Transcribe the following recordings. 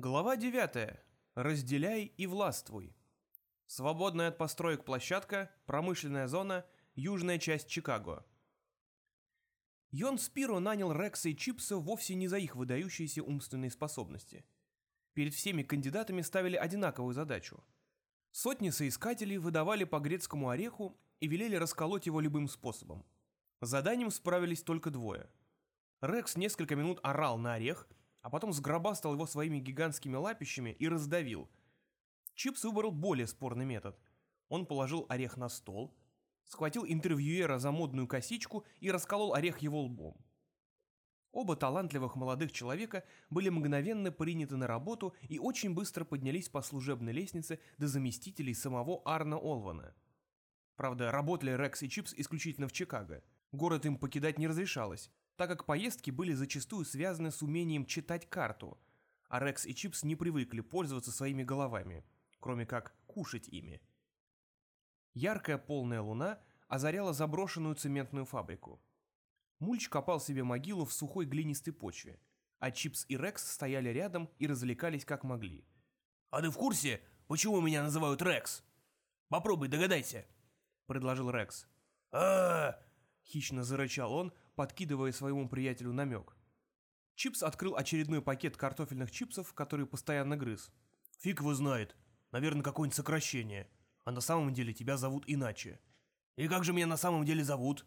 Глава 9. Разделяй и властвуй. Свободная от построек площадка, промышленная зона, южная часть Чикаго. Йон Спиро нанял Рекса и Чипса вовсе не за их выдающиеся умственные способности. Перед всеми кандидатами ставили одинаковую задачу. Сотни соискателей выдавали по грецкому ореху и велели расколоть его любым способом. Заданием справились только двое. Рекс несколько минут орал на орех, а потом сгробастал его своими гигантскими лапищами и раздавил. Чипс выбрал более спорный метод. Он положил орех на стол, схватил интервьюера за модную косичку и расколол орех его лбом. Оба талантливых молодых человека были мгновенно приняты на работу и очень быстро поднялись по служебной лестнице до заместителей самого Арна Олвана. Правда, работали Рекс и Чипс исключительно в Чикаго. Город им покидать не разрешалось, так как поездки были зачастую связаны с умением читать карту, а Рекс и Чипс не привыкли пользоваться своими головами, кроме как кушать ими. Яркая полная луна озаряла заброшенную цементную фабрику. Мульч копал себе могилу в сухой глинистой почве, а Чипс и Рекс стояли рядом и развлекались как могли. «А ты в курсе, почему меня называют Рекс? Попробуй догадайся», — предложил Рекс. а, хищно зарычал он, подкидывая своему приятелю намек. Чипс открыл очередной пакет картофельных чипсов, который постоянно грыз. «Фиг его знает. Наверное, какое-нибудь сокращение. А на самом деле тебя зовут иначе». «И как же меня на самом деле зовут?»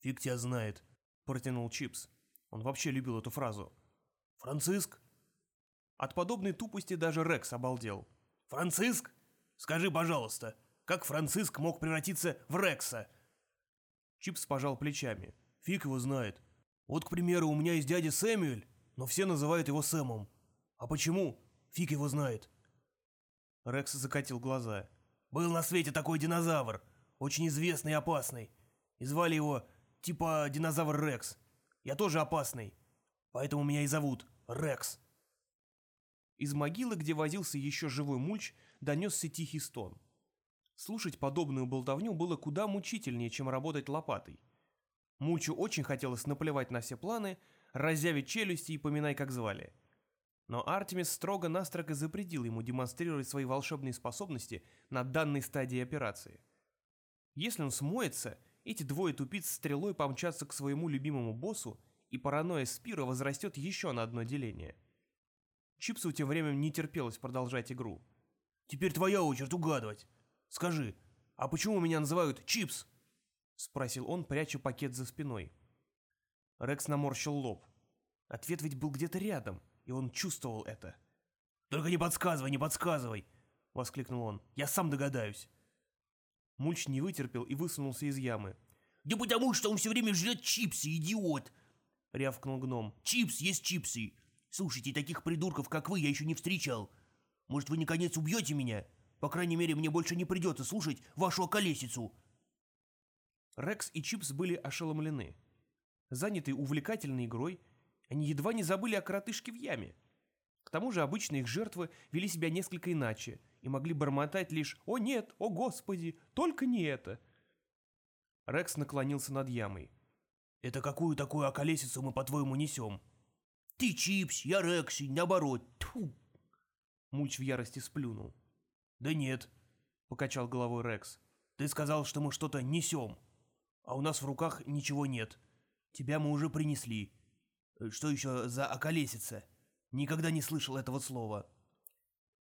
«Фиг тебя знает», — протянул Чипс. Он вообще любил эту фразу. «Франциск?» От подобной тупости даже Рекс обалдел. «Франциск? Скажи, пожалуйста, как Франциск мог превратиться в Рекса?» Чипс пожал плечами. Фиг его знает. Вот, к примеру, у меня есть дядя Сэмюэль, но все называют его Сэмом. А почему? Фиг его знает. Рекс закатил глаза. Был на свете такой динозавр, очень известный и опасный. И звали его типа динозавр Рекс. Я тоже опасный, поэтому меня и зовут Рекс. Из могилы, где возился еще живой мульч, донесся тихий стон. Слушать подобную болтовню было куда мучительнее, чем работать лопатой. Мульчу очень хотелось наплевать на все планы, разъявить челюсти и поминай, как звали. Но Артемис строго-настрого запретил ему демонстрировать свои волшебные способности на данной стадии операции. Если он смоется, эти двое тупиц стрелой помчатся к своему любимому боссу, и паранойя Спира возрастет еще на одно деление. Чипсу тем временем не терпелось продолжать игру. «Теперь твоя очередь угадывать. Скажи, а почему меня называют Чипс?» — спросил он, пряча пакет за спиной. Рекс наморщил лоб. Ответ ведь был где-то рядом, и он чувствовал это. «Только не подсказывай, не подсказывай!» — воскликнул он. «Я сам догадаюсь!» Мульч не вытерпел и высунулся из ямы. «Да потому что он все время жрет чипсы, идиот!» — рявкнул гном. «Чипс есть чипсы! Слушайте, таких придурков, как вы, я еще не встречал. Может, вы наконец убьете меня? По крайней мере, мне больше не придется слушать вашу околесицу!» Рекс и Чипс были ошеломлены. Занятые увлекательной игрой, они едва не забыли о коротышке в яме. К тому же обычно их жертвы вели себя несколько иначе и могли бормотать лишь «О нет, о господи, только не это!». Рекс наклонился над ямой. «Это какую такую околесицу мы, по-твоему, несем?» «Ты Чипс, я Рекси, наоборот, тьфу!» Мульч в ярости сплюнул. «Да нет», — покачал головой Рекс. «Ты сказал, что мы что-то несем» а у нас в руках ничего нет. Тебя мы уже принесли. Э, что еще за околесица? Никогда не слышал этого слова.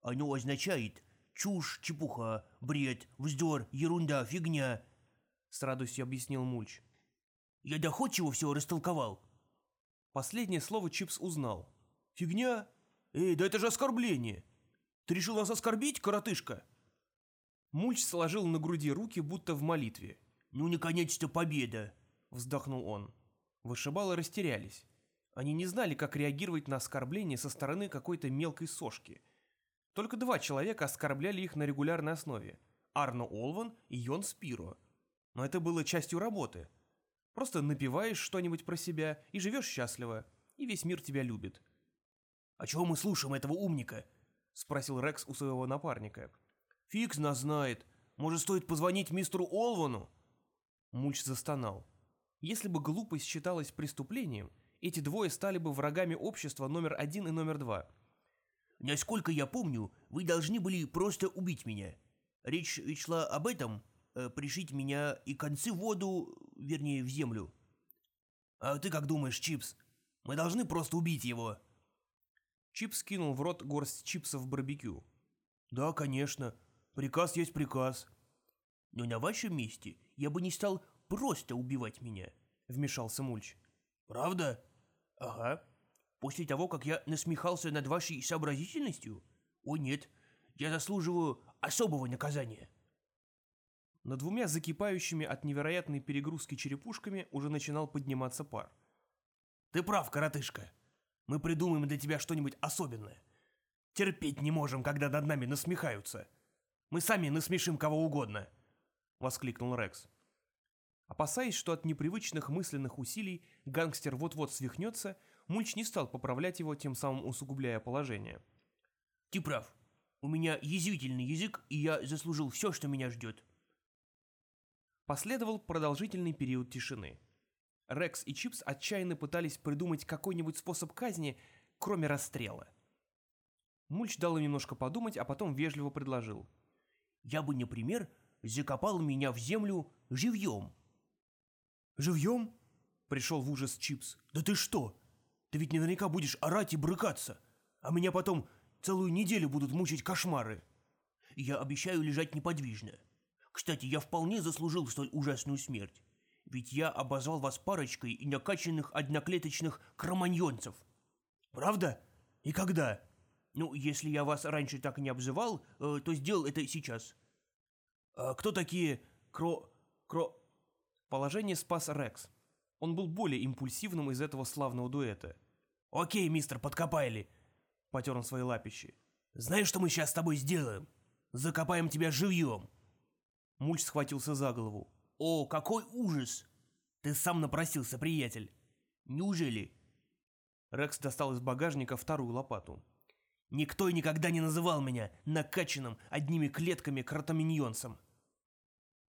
Оно означает чушь, чепуха, бред, вздор, ерунда, фигня, с радостью объяснил Мульч. Я доходчиво все растолковал. Последнее слово Чипс узнал. Фигня? Эй, да это же оскорбление. Ты решил нас оскорбить, коротышка? Мульч сложил на груди руки, будто в молитве. «Ну, наконец-то победа!» — вздохнул он. Вышибалы растерялись. Они не знали, как реагировать на оскорбление со стороны какой-то мелкой сошки. Только два человека оскорбляли их на регулярной основе — Арно Олван и Йон Спиро. Но это было частью работы. Просто напиваешь что-нибудь про себя и живешь счастливо, и весь мир тебя любит. «А чего мы слушаем этого умника?» — спросил Рекс у своего напарника. «Фикс нас знает. Может, стоит позвонить мистеру Олвану?» Мульч застонал. Если бы глупость считалась преступлением, эти двое стали бы врагами общества номер один и номер два. Насколько я помню, вы должны были просто убить меня. Речь шла об этом, э, пришить меня и концы в воду, вернее, в землю. А ты как думаешь, Чипс? Мы должны просто убить его?» Чипс кинул в рот горсть чипсов барбекю. «Да, конечно. Приказ есть приказ». «Но на вашем месте я бы не стал просто убивать меня», — вмешался Мульч. «Правда?» «Ага. После того, как я насмехался над вашей сообразительностью? О нет, я заслуживаю особого наказания». Над двумя закипающими от невероятной перегрузки черепушками уже начинал подниматься пар. «Ты прав, коротышка. Мы придумаем для тебя что-нибудь особенное. Терпеть не можем, когда над нами насмехаются. Мы сами насмешим кого угодно», — воскликнул Рекс. Опасаясь, что от непривычных мысленных усилий гангстер вот-вот свихнется, Мульч не стал поправлять его, тем самым усугубляя положение. «Ты прав. У меня язвительный язык, и я заслужил все, что меня ждет», Последовал продолжительный период тишины. Рекс и Чипс отчаянно пытались придумать какой-нибудь способ казни, кроме расстрела. Мульч дал им немножко подумать, а потом вежливо предложил. «Я бы, например, закопал меня в землю живьем». «Живьем?» — пришел в ужас Чипс. «Да ты что? Ты ведь наверняка будешь орать и брыкаться, а меня потом целую неделю будут мучить кошмары. Я обещаю лежать неподвижно. Кстати, я вполне заслужил столь ужасную смерть. Ведь я обозвал вас парочкой и накачанных одноклеточных кроманьонцев. Правда? И когда? Ну, если я вас раньше так не обзывал, э, то сделал это сейчас. А кто такие кро... кро... Положение спас Рекс. Он был более импульсивным из этого славного дуэта. «Окей, мистер Подкопайли», — потер он свои лапищи. «Знаешь, что мы сейчас с тобой сделаем? Закопаем тебя живьем». Мульч схватился за голову. «О, какой ужас! Ты сам напросился, приятель! Неужели?» Рекс достал из багажника вторую лопату. «Никто и никогда не называл меня накачанным одними клетками кротоминьонцем!»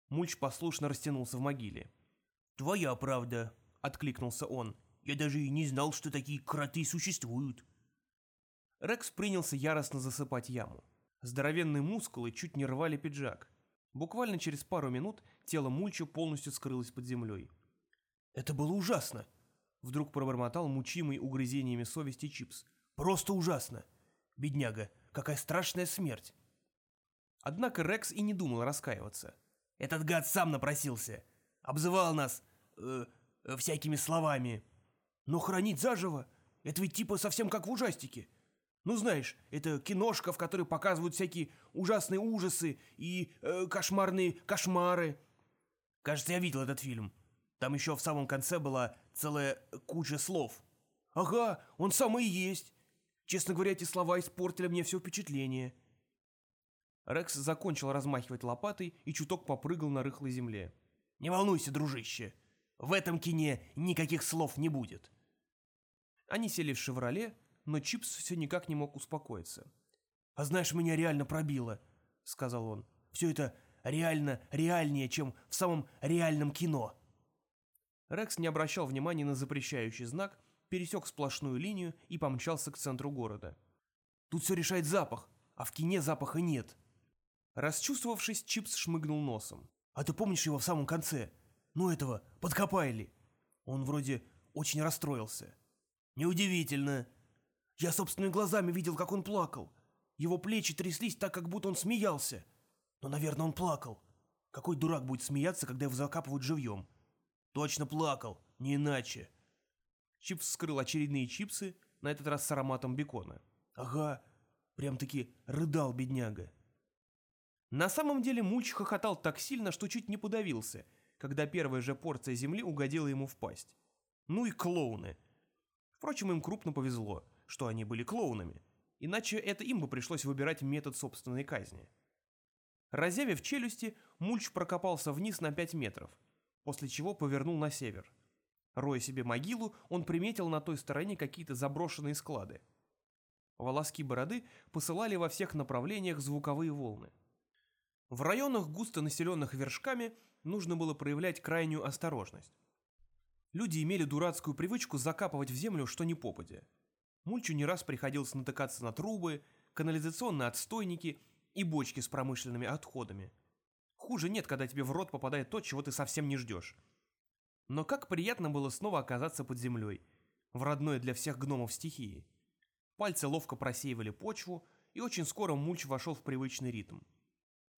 Мульч послушно растянулся в могиле. «Твоя правда», — откликнулся он. «Я даже и не знал, что такие кроты существуют». Рекс принялся яростно засыпать яму. Здоровенные мускулы чуть не рвали пиджак. Буквально через пару минут тело Мульчо полностью скрылось под землей. «Это было ужасно!» Вдруг пробормотал мучимый угрызениями совести Чипс. «Просто ужасно! Бедняга, какая страшная смерть!» Однако Рекс и не думал раскаиваться. «Этот гад сам напросился! Обзывал нас... Э, э, всякими словами! Но хранить заживо — это ведь типа совсем как в ужастике! Ну, знаешь, это киношка, в которой показывают всякие ужасные ужасы и э, кошмарные кошмары. Кажется, я видел этот фильм. Там еще в самом конце была целая куча слов. Ага, он самый и есть. Честно говоря, эти слова испортили мне все впечатление. Рекс закончил размахивать лопатой и чуток попрыгал на рыхлой земле. «Не волнуйся, дружище, в этом кине никаких слов не будет». Они сели в «Шевроле», но Чипс все никак не мог успокоиться. «А знаешь, меня реально пробило», — сказал он. «Все это реально реальнее, чем в самом реальном кино». Рекс не обращал внимания на запрещающий знак, пересек сплошную линию и помчался к центру города. «Тут все решает запах, а в кине запаха нет». Расчувствовавшись, Чипс шмыгнул носом. «А ты помнишь его в самом конце? Ну этого, подкопайли. Он вроде очень расстроился». «Неудивительно», я собственными глазами видел, как он плакал. Его плечи тряслись так, как будто он смеялся. Но, наверное, он плакал. Какой дурак будет смеяться, когда его закапывают живьем? Точно плакал, не иначе. Чипс вскрыл очередные чипсы, на этот раз с ароматом бекона. Ага, прям-таки рыдал бедняга. На самом деле Мульч хохотал так сильно, что чуть не подавился, когда первая же порция земли угодила ему в пасть. Ну и клоуны. Впрочем, им крупно повезло что они были клоунами, иначе это им бы пришлось выбирать метод собственной казни. Разявив челюсти, Мульч прокопался вниз на 5 метров, после чего повернул на север. Роя себе могилу, он приметил на той стороне какие-то заброшенные склады. Волоски бороды посылали во всех направлениях звуковые волны. В районах, густо населенных вершками, нужно было проявлять крайнюю осторожность. Люди имели дурацкую привычку закапывать в землю что ни попадя. Мульчу не раз приходилось натыкаться на трубы, канализационные отстойники и бочки с промышленными отходами. Хуже нет, когда тебе в рот попадает то, чего ты совсем не ждешь. Но как приятно было снова оказаться под землей, в родной для всех гномов стихии. Пальцы ловко просеивали почву, и очень скоро мульч вошел в привычный ритм.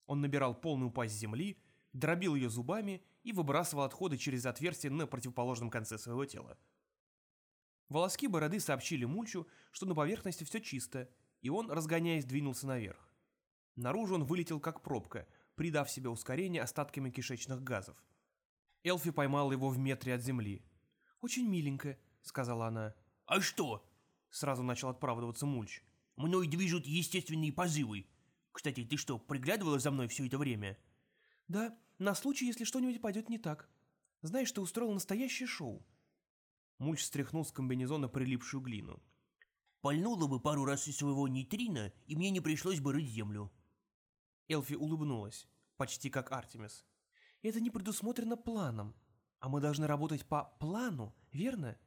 Он набирал полную пасть земли, дробил ее зубами и выбрасывал отходы через отверстие на противоположном конце своего тела. Волоски бороды сообщили Мульчу, что на поверхности все чисто, и он, разгоняясь, двинулся наверх. Наружу он вылетел как пробка, придав себе ускорение остатками кишечных газов. Элфи поймала его в метре от земли. «Очень миленько», — сказала она. «А что?» — сразу начал отправдываться Мульч. «Мной движут естественные позывы. Кстати, ты что, приглядывала за мной все это время?» «Да, на случай, если что-нибудь пойдет не так. Знаешь, ты устроил настоящее шоу». Мульч стряхнул с комбинезона прилипшую глину. «Пальнула бы пару раз из своего нейтрина, и мне не пришлось бы рыть землю». Элфи улыбнулась, почти как Артемис. «Это не предусмотрено планом, а мы должны работать по плану, верно?»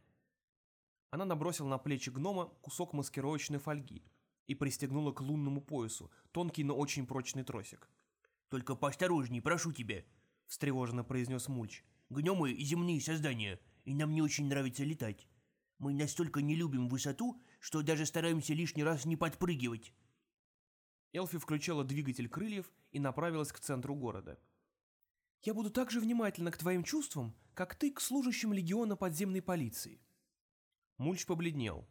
Она набросила на плечи гнома кусок маскировочной фольги и пристегнула к лунному поясу тонкий, но очень прочный тросик. «Только поосторожней, прошу тебя», — встревоженно произнес Мульч. «Гномы — земные создания, и нам не очень нравится летать. Мы настолько не любим высоту, что даже стараемся лишний раз не подпрыгивать». Элфи включила двигатель крыльев и направилась к центру города. «Я буду так же внимательна к твоим чувствам, как ты к служащим легиона подземной полиции». Мульч побледнел.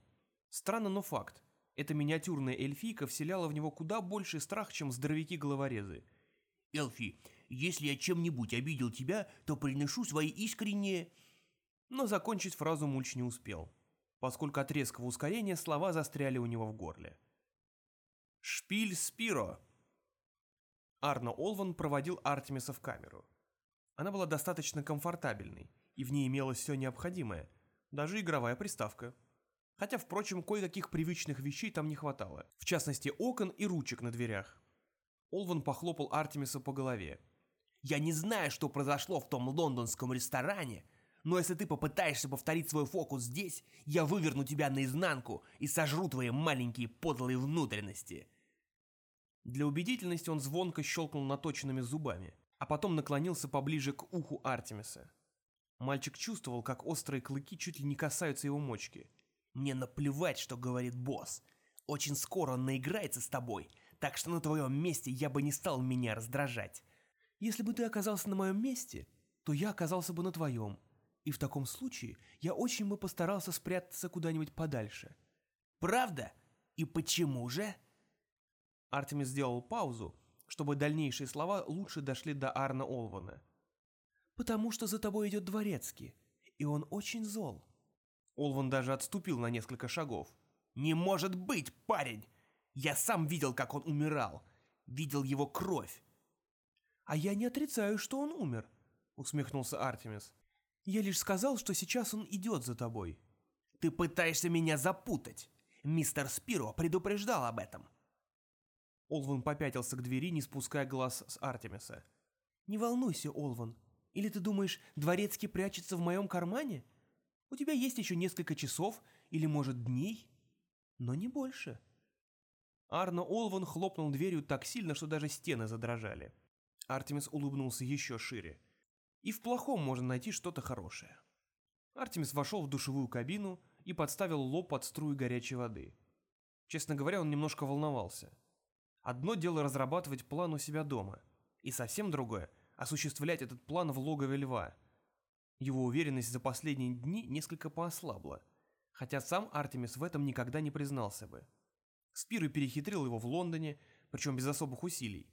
Странно, но факт. Эта миниатюрная эльфийка вселяла в него куда больше страх, чем здоровяки-головорезы – Элфи, если я чем-нибудь обидел тебя, то приношу свои искренние...» Но закончить фразу Мульч не успел, поскольку от резкого ускорения слова застряли у него в горле. «Шпиль Спиро!» Арно Олван проводил Артемиса в камеру. Она была достаточно комфортабельной, и в ней имелось все необходимое, даже игровая приставка. Хотя, впрочем, кое-каких привычных вещей там не хватало, в частности окон и ручек на дверях. Олван похлопал Артемиса по голове. «Я не знаю, что произошло в том лондонском ресторане, но если ты попытаешься повторить свой фокус здесь, я выверну тебя наизнанку и сожру твои маленькие подлые внутренности». Для убедительности он звонко щелкнул наточенными зубами, а потом наклонился поближе к уху Артемиса. Мальчик чувствовал, как острые клыки чуть ли не касаются его мочки. «Мне наплевать, что говорит босс. Очень скоро он наиграется с тобой, так что на твоем месте я бы не стал меня раздражать. Если бы ты оказался на моем месте, то я оказался бы на твоем. И в таком случае я очень бы постарался спрятаться куда-нибудь подальше. Правда? И почему же? Артемис сделал паузу, чтобы дальнейшие слова лучше дошли до Арна Олвана. «Потому что за тобой идет дворецкий, и он очень зол». Олван даже отступил на несколько шагов. «Не может быть, парень! Я сам видел, как он умирал. Видел его кровь. «А я не отрицаю, что он умер», — усмехнулся Артемис. «Я лишь сказал, что сейчас он идет за тобой». «Ты пытаешься меня запутать. Мистер Спиро предупреждал об этом». Олван попятился к двери, не спуская глаз с Артемиса. «Не волнуйся, Олван. Или ты думаешь, дворецкий прячется в моем кармане? У тебя есть еще несколько часов или, может, дней, но не больше». Арно Олван хлопнул дверью так сильно, что даже стены задрожали. Артемис улыбнулся еще шире. И в плохом можно найти что-то хорошее. Артемис вошел в душевую кабину и подставил лоб под струи горячей воды. Честно говоря, он немножко волновался. Одно дело разрабатывать план у себя дома, и совсем другое – осуществлять этот план в логове льва. Его уверенность за последние дни несколько поослабла, хотя сам Артемис в этом никогда не признался бы. Спиры перехитрил его в Лондоне, причем без особых усилий.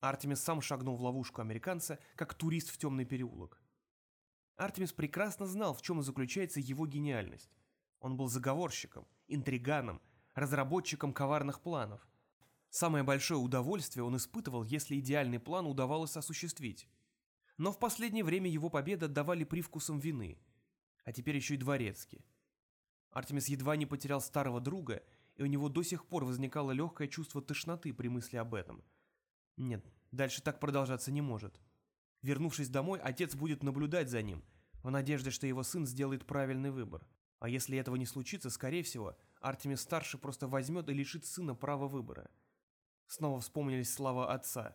Артемис сам шагнул в ловушку американца, как турист в темный переулок. Артемис прекрасно знал, в чем заключается его гениальность. Он был заговорщиком, интриганом, разработчиком коварных планов. Самое большое удовольствие он испытывал, если идеальный план удавалось осуществить. Но в последнее время его победы отдавали привкусом вины. А теперь еще и дворецкий. Артемис едва не потерял старого друга и у него до сих пор возникало легкое чувство тошноты при мысли об этом. Нет, дальше так продолжаться не может. Вернувшись домой, отец будет наблюдать за ним, в надежде, что его сын сделает правильный выбор. А если этого не случится, скорее всего, Артемис-старший просто возьмет и лишит сына права выбора. Снова вспомнились слова отца.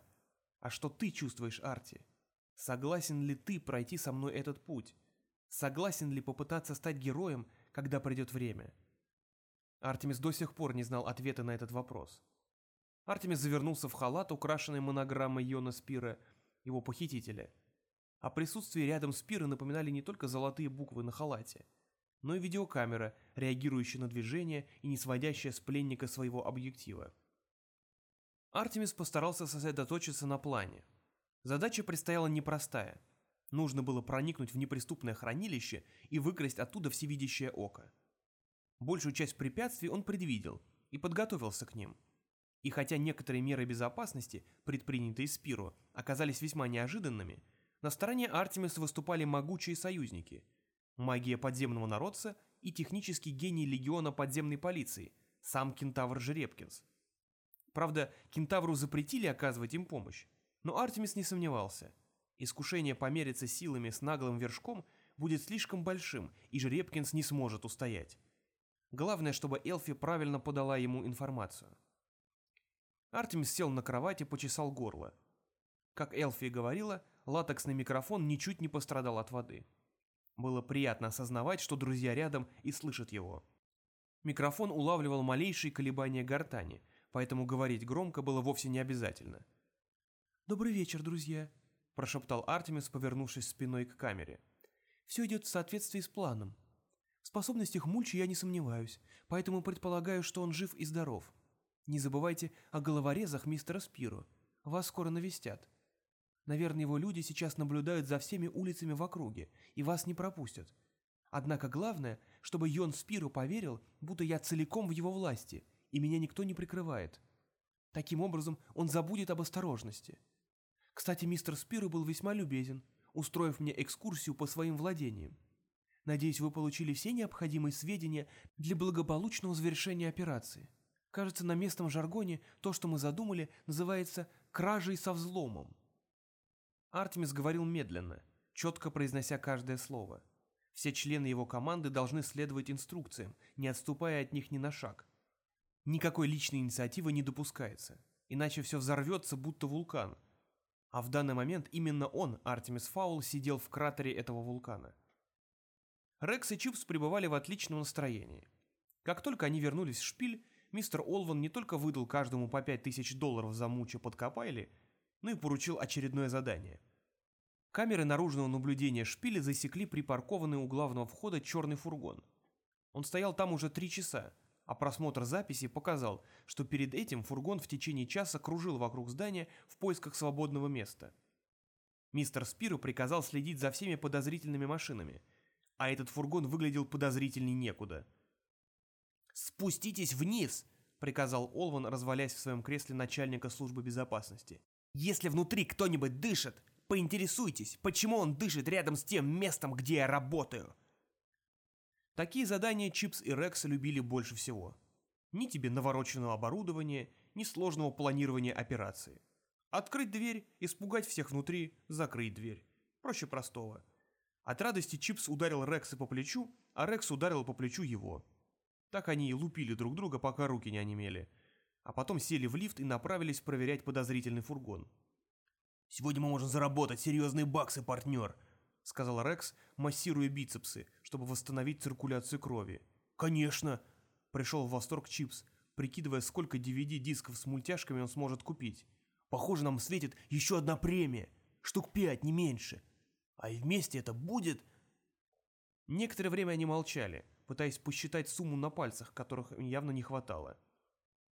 «А что ты чувствуешь, Арти? Согласен ли ты пройти со мной этот путь? Согласен ли попытаться стать героем, когда придет время?» Артемис до сих пор не знал ответа на этот вопрос. Артемис завернулся в халат, украшенный монограммой Йона Спира, его похитителя. О присутствии рядом Спира напоминали не только золотые буквы на халате, но и видеокамера, реагирующая на движение и не сводящая с пленника своего объектива. Артемис постарался сосредоточиться на плане. Задача предстояла непростая. Нужно было проникнуть в неприступное хранилище и выкрасть оттуда всевидящее око. Большую часть препятствий он предвидел и подготовился к ним – и хотя некоторые меры безопасности, предпринятые Спиро, оказались весьма неожиданными, на стороне Артемиса выступали могучие союзники – магия подземного народца и технический гений легиона подземной полиции, сам кентавр Жеребкинс. Правда, кентавру запретили оказывать им помощь, но Артемис не сомневался. Искушение помериться силами с наглым вершком будет слишком большим, и Жеребкинс не сможет устоять. Главное, чтобы Элфи правильно подала ему информацию – Артемис сел на кровати и почесал горло. Как Элфи говорила, латексный микрофон ничуть не пострадал от воды. Было приятно осознавать, что друзья рядом и слышат его. Микрофон улавливал малейшие колебания гортани, поэтому говорить громко было вовсе не обязательно. «Добрый вечер, друзья», – прошептал Артемис, повернувшись спиной к камере. «Все идет в соответствии с планом. В способностях Мульчи я не сомневаюсь, поэтому предполагаю, что он жив и здоров. Не забывайте о головорезах мистера Спиру. Вас скоро навестят. Наверное, его люди сейчас наблюдают за всеми улицами в округе и вас не пропустят. Однако главное, чтобы Йон Спиру поверил, будто я целиком в его власти, и меня никто не прикрывает. Таким образом, он забудет об осторожности. Кстати, мистер Спиру был весьма любезен, устроив мне экскурсию по своим владениям. Надеюсь, вы получили все необходимые сведения для благополучного завершения операции. Кажется, на местном жаргоне то, что мы задумали, называется «кражей со взломом». Артемис говорил медленно, четко произнося каждое слово. Все члены его команды должны следовать инструкциям, не отступая от них ни на шаг. Никакой личной инициативы не допускается, иначе все взорвется, будто вулкан. А в данный момент именно он, Артемис Фаул, сидел в кратере этого вулкана. Рекс и Чипс пребывали в отличном настроении. Как только они вернулись в шпиль, мистер Олван не только выдал каждому по пять тысяч долларов за мучу под Капайли, но и поручил очередное задание. Камеры наружного наблюдения шпиля засекли припаркованный у главного входа черный фургон. Он стоял там уже три часа, а просмотр записи показал, что перед этим фургон в течение часа кружил вокруг здания в поисках свободного места. Мистер Спиру приказал следить за всеми подозрительными машинами, а этот фургон выглядел подозрительней некуда – «Спуститесь вниз!» — приказал Олван, развалясь в своем кресле начальника службы безопасности. «Если внутри кто-нибудь дышит, поинтересуйтесь, почему он дышит рядом с тем местом, где я работаю!» Такие задания Чипс и Рекс любили больше всего. Ни тебе навороченного оборудования, ни сложного планирования операции. Открыть дверь, испугать всех внутри, закрыть дверь. Проще простого. От радости Чипс ударил Рекса по плечу, а Рекс ударил по плечу его. Так они и лупили друг друга, пока руки не онемели. А потом сели в лифт и направились проверять подозрительный фургон. «Сегодня мы можем заработать серьезные баксы, партнер», — сказал Рекс, массируя бицепсы, чтобы восстановить циркуляцию крови. «Конечно!» — пришел в восторг Чипс, прикидывая, сколько DVD-дисков с мультяшками он сможет купить. «Похоже, нам светит еще одна премия. Штук пять, не меньше. А и вместе это будет...» Некоторое время они молчали — пытаясь посчитать сумму на пальцах, которых им явно не хватало.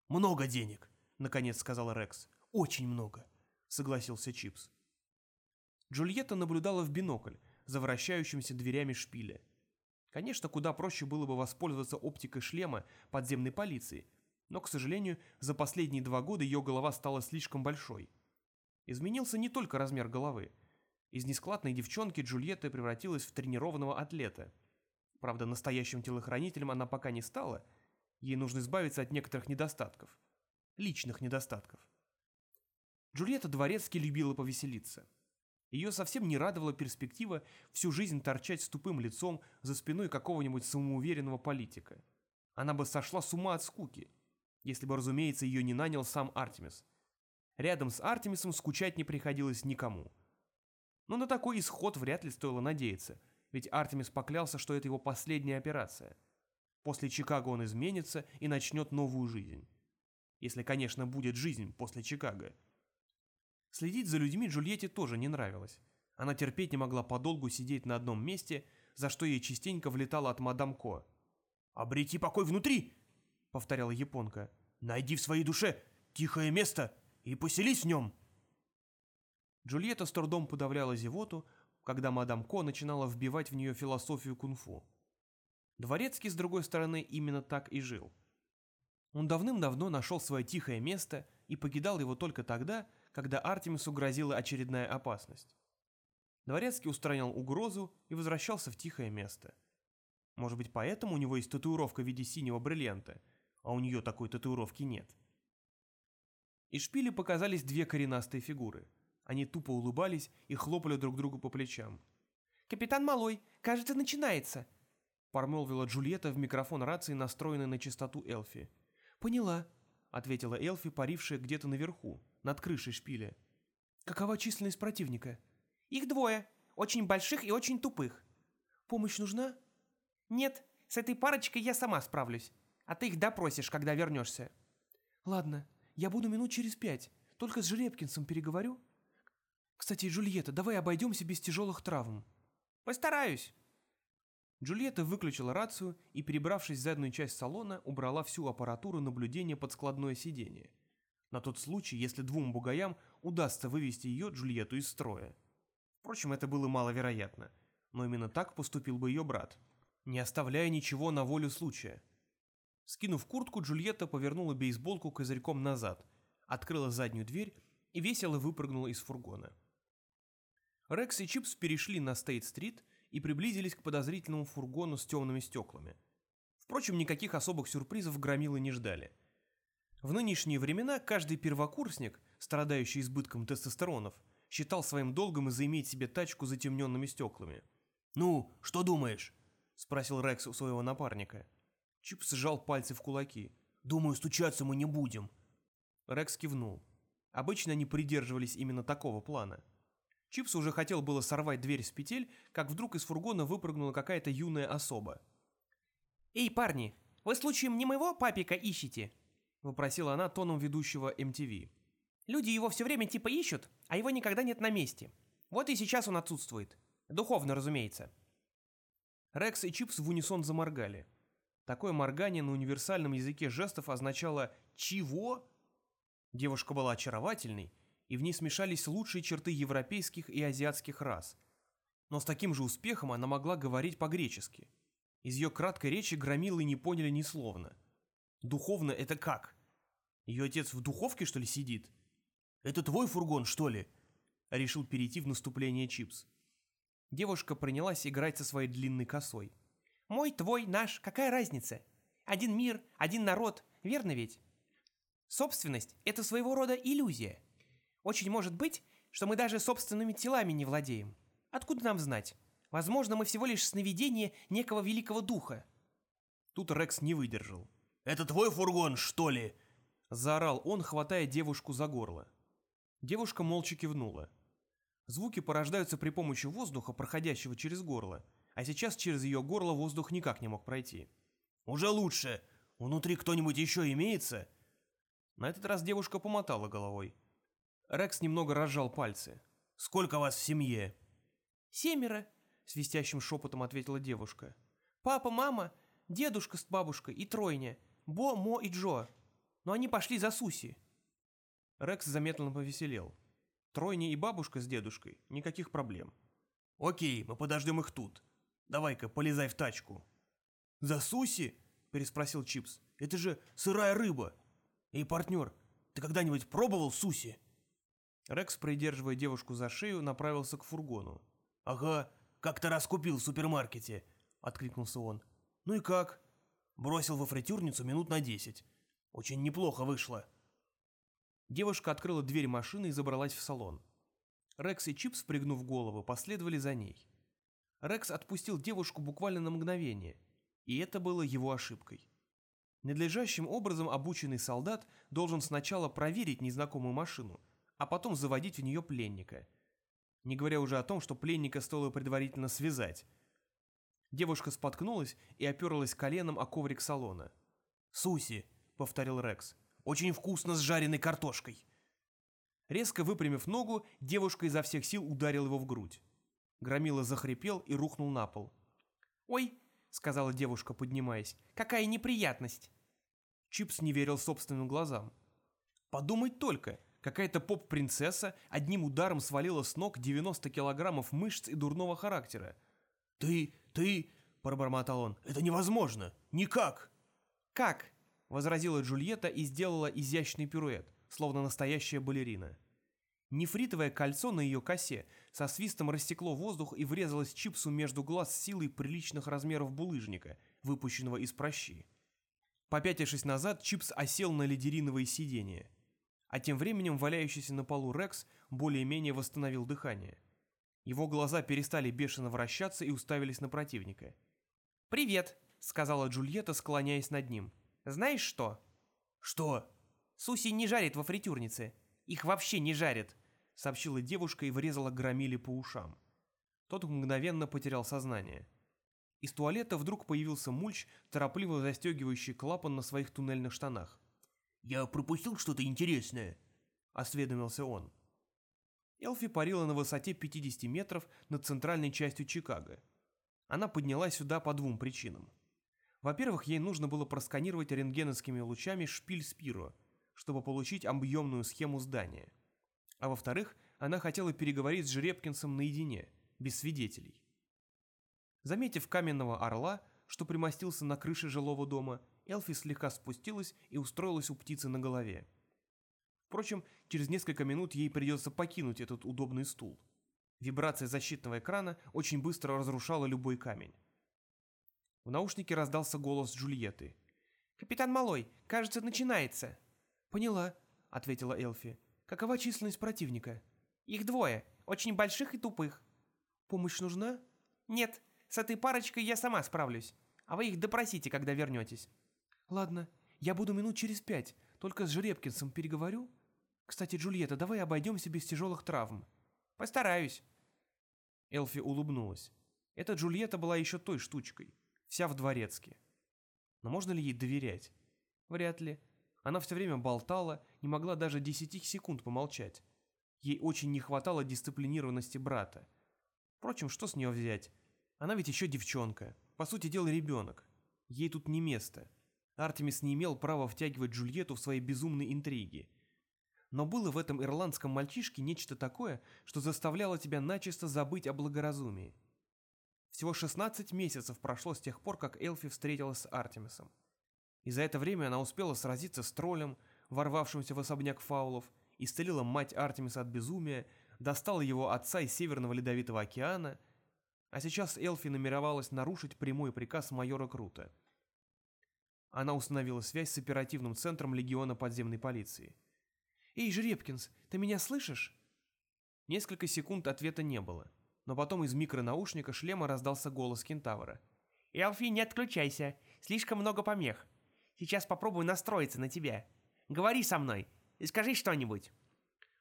«Много денег», — наконец сказал Рекс. «Очень много», — согласился Чипс. Джульетта наблюдала в бинокль за вращающимися дверями шпиля. Конечно, куда проще было бы воспользоваться оптикой шлема подземной полиции, но, к сожалению, за последние два года ее голова стала слишком большой. Изменился не только размер головы. Из нескладной девчонки Джульетта превратилась в тренированного атлета — Правда, настоящим телохранителем она пока не стала. Ей нужно избавиться от некоторых недостатков. Личных недостатков. Джульетта Дворецкий любила повеселиться. Ее совсем не радовала перспектива всю жизнь торчать с тупым лицом за спиной какого-нибудь самоуверенного политика. Она бы сошла с ума от скуки, если бы, разумеется, ее не нанял сам Артемис. Рядом с Артемисом скучать не приходилось никому. Но на такой исход вряд ли стоило надеяться, ведь Артемис поклялся, что это его последняя операция. После Чикаго он изменится и начнет новую жизнь. Если, конечно, будет жизнь после Чикаго. Следить за людьми Джульетте тоже не нравилось. Она терпеть не могла подолгу сидеть на одном месте, за что ей частенько влетало от мадам Ко. «Обрети покой внутри!» — повторяла японка. «Найди в своей душе тихое место и поселись в нем!» Джульетта с трудом подавляла зевоту, когда мадам Ко начинала вбивать в нее философию кунг-фу. Дворецкий, с другой стороны, именно так и жил. Он давным-давно нашел свое тихое место и покидал его только тогда, когда Артемису грозила очередная опасность. Дворецкий устранял угрозу и возвращался в тихое место. Может быть, поэтому у него есть татуировка в виде синего бриллианта, а у нее такой татуировки нет. Из шпили показались две коренастые фигуры. Они тупо улыбались и хлопали друг другу по плечам. «Капитан Малой, кажется, начинается!» Промолвила Джульетта в микрофон рации, настроенный на частоту Элфи. «Поняла», — ответила Элфи, парившая где-то наверху, над крышей шпиля. «Какова численность противника?» «Их двое. Очень больших и очень тупых». «Помощь нужна?» «Нет, с этой парочкой я сама справлюсь. А ты их допросишь, когда вернешься». «Ладно, я буду минут через пять. Только с Жеребкинсом переговорю. Кстати, Джульетта, давай обойдемся без тяжелых травм». «Постараюсь». Джульетта выключила рацию и, перебравшись в заднюю часть салона, убрала всю аппаратуру наблюдения под складное сиденье. На тот случай, если двум бугаям удастся вывести ее, Джульетту, из строя. Впрочем, это было маловероятно, но именно так поступил бы ее брат, не оставляя ничего на волю случая. Скинув куртку, Джульетта повернула бейсболку козырьком назад, открыла заднюю дверь и весело выпрыгнула из фургона. Рекс и Чипс перешли на Стейт-стрит и приблизились к подозрительному фургону с темными стеклами. Впрочем, никаких особых сюрпризов громилы не ждали. В нынешние времена каждый первокурсник, страдающий избытком тестостеронов, считал своим долгом и заиметь себе тачку с затемненными стеклами. «Ну, что думаешь?» — спросил Рекс у своего напарника. Чипс сжал пальцы в кулаки. «Думаю, стучаться мы не будем». Рекс кивнул. Обычно они придерживались именно такого плана. Чипс уже хотел было сорвать дверь с петель, как вдруг из фургона выпрыгнула какая-то юная особа. «Эй, парни, вы случаем не моего папика ищете?» — вопросила она тоном ведущего MTV. «Люди его все время типа ищут, а его никогда нет на месте. Вот и сейчас он отсутствует. Духовно, разумеется». Рекс и Чипс в унисон заморгали. Такое моргание на универсальном языке жестов означало «Чего?». Девушка была очаровательной, и в ней смешались лучшие черты европейских и азиатских рас. Но с таким же успехом она могла говорить по-гречески. Из ее краткой речи громилы не поняли ни слова. Духовно это как? Ее отец в духовке, что ли, сидит? Это твой фургон, что ли? Решил перейти в наступление Чипс. Девушка принялась играть со своей длинной косой. «Мой, твой, наш, какая разница? Один мир, один народ, верно ведь? Собственность – это своего рода иллюзия. Очень может быть, что мы даже собственными телами не владеем. Откуда нам знать? Возможно, мы всего лишь сновидение некого великого духа». Тут Рекс не выдержал. «Это твой фургон, что ли?» Заорал он, хватая девушку за горло. Девушка молча кивнула. Звуки порождаются при помощи воздуха, проходящего через горло, а сейчас через ее горло воздух никак не мог пройти. «Уже лучше. Внутри кто-нибудь еще имеется?» На этот раз девушка помотала головой. Рекс немного разжал пальцы. «Сколько вас в семье?» «Семеро», — свистящим шепотом ответила девушка. «Папа, мама, дедушка с бабушкой и тройня. Бо, Мо и Джо. Но они пошли за Суси». Рекс заметно повеселел. Тройня и бабушка с дедушкой — никаких проблем. «Окей, мы подождем их тут. Давай-ка, полезай в тачку». «За Суси?» — переспросил Чипс. «Это же сырая рыба. Эй, партнер, ты когда-нибудь пробовал Суси?» Рекс, придерживая девушку за шею, направился к фургону. «Ага, как-то раз купил в супермаркете», — откликнулся он. «Ну и как?» «Бросил во фритюрницу минут на десять. Очень неплохо вышло». Девушка открыла дверь машины и забралась в салон. Рекс и Чипс, пригнув голову, последовали за ней. Рекс отпустил девушку буквально на мгновение, и это было его ошибкой. Надлежащим образом обученный солдат должен сначала проверить незнакомую машину, а потом заводить в нее пленника. Не говоря уже о том, что пленника стоило предварительно связать. Девушка споткнулась и оперлась коленом о коврик салона. «Суси», — повторил Рекс, — «очень вкусно с жареной картошкой». Резко выпрямив ногу, девушка изо всех сил ударила его в грудь. Громила захрипел и рухнул на пол. «Ой», — сказала девушка, поднимаясь, — «какая неприятность!» Чипс не верил собственным глазам. Подумать только, какая-то поп-принцесса одним ударом свалила с ног 90 килограммов мышц и дурного характера. «Ты, ты...» — пробормотал он. «Это невозможно! Никак!» «Как?» — возразила Джульетта и сделала изящный пируэт, словно настоящая балерина. Нефритовое кольцо на ее косе со свистом рассекло воздух и врезалось Чипсу между глаз силой приличных размеров булыжника, выпущенного из прощи. Попятившись назад, Чипс осел на лидериновое сиденье. А тем временем валяющийся на полу Рекс более-менее восстановил дыхание. Его глаза перестали бешено вращаться и уставились на противника. «Привет», — сказала Джульетта, склоняясь над ним. «Знаешь что?» «Что?» «Суси не жарит во фритюрнице. Их вообще не жарят», — сообщила девушка и врезала громили по ушам. Тот мгновенно потерял сознание. Из туалета вдруг появился мульч, торопливо застегивающий клапан на своих туннельных штанах. «Я пропустил что-то интересное», — осведомился он. Элфи парила на высоте 50 метров над центральной частью Чикаго. Она поднялась сюда по двум причинам. Во-первых, ей нужно было просканировать рентгеновскими лучами шпиль Спиро, чтобы получить объемную схему здания. А во-вторых, она хотела переговорить с Жеребкинсом наедине, без свидетелей. Заметив каменного орла, что примостился на крыше жилого дома, Элфи слегка спустилась и устроилась у птицы на голове. Впрочем, через несколько минут ей придется покинуть этот удобный стул. Вибрация защитного экрана очень быстро разрушала любой камень. В наушнике раздался голос Джульетты. «Капитан Малой, кажется, начинается». «Поняла», — ответила Элфи. «Какова численность противника?» «Их двое, очень больших и тупых». «Помощь нужна?» «Нет, с этой парочкой я сама справлюсь. А вы их допросите, когда вернетесь». «Ладно, я буду минут через пять, только с Жеребкинсом переговорю. Кстати, Джульетта, давай обойдемся без тяжелых травм». «Постараюсь». Элфи улыбнулась. Эта Джульетта была еще той штучкой, вся в дворецке. Но можно ли ей доверять? Вряд ли. Она все время болтала, не могла даже десяти секунд помолчать. Ей очень не хватало дисциплинированности брата. Впрочем, что с нее взять? Она ведь еще девчонка, по сути дела ребенок. Ей тут не место. Артемис не имел права втягивать Джульетту в свои безумные интриги. Но было в этом ирландском мальчишке нечто такое, что заставляло тебя начисто забыть о благоразумии. Всего 16 месяцев прошло с тех пор, как Элфи встретилась с Артемисом. И за это время она успела сразиться с троллем, ворвавшимся в особняк фаулов, исцелила мать Артемиса от безумия, достала его отца из Северного Ледовитого океана, а сейчас Элфи намеревалась нарушить прямой приказ майора Крута. Она установила связь с оперативным центром Легиона подземной полиции. «Эй, Жеребкинс, ты меня слышишь?» Несколько секунд ответа не было, но потом из микронаушника шлема раздался голос кентавра. «Элфи, не отключайся, слишком много помех. Сейчас попробую настроиться на тебя. Говори со мной и скажи что-нибудь».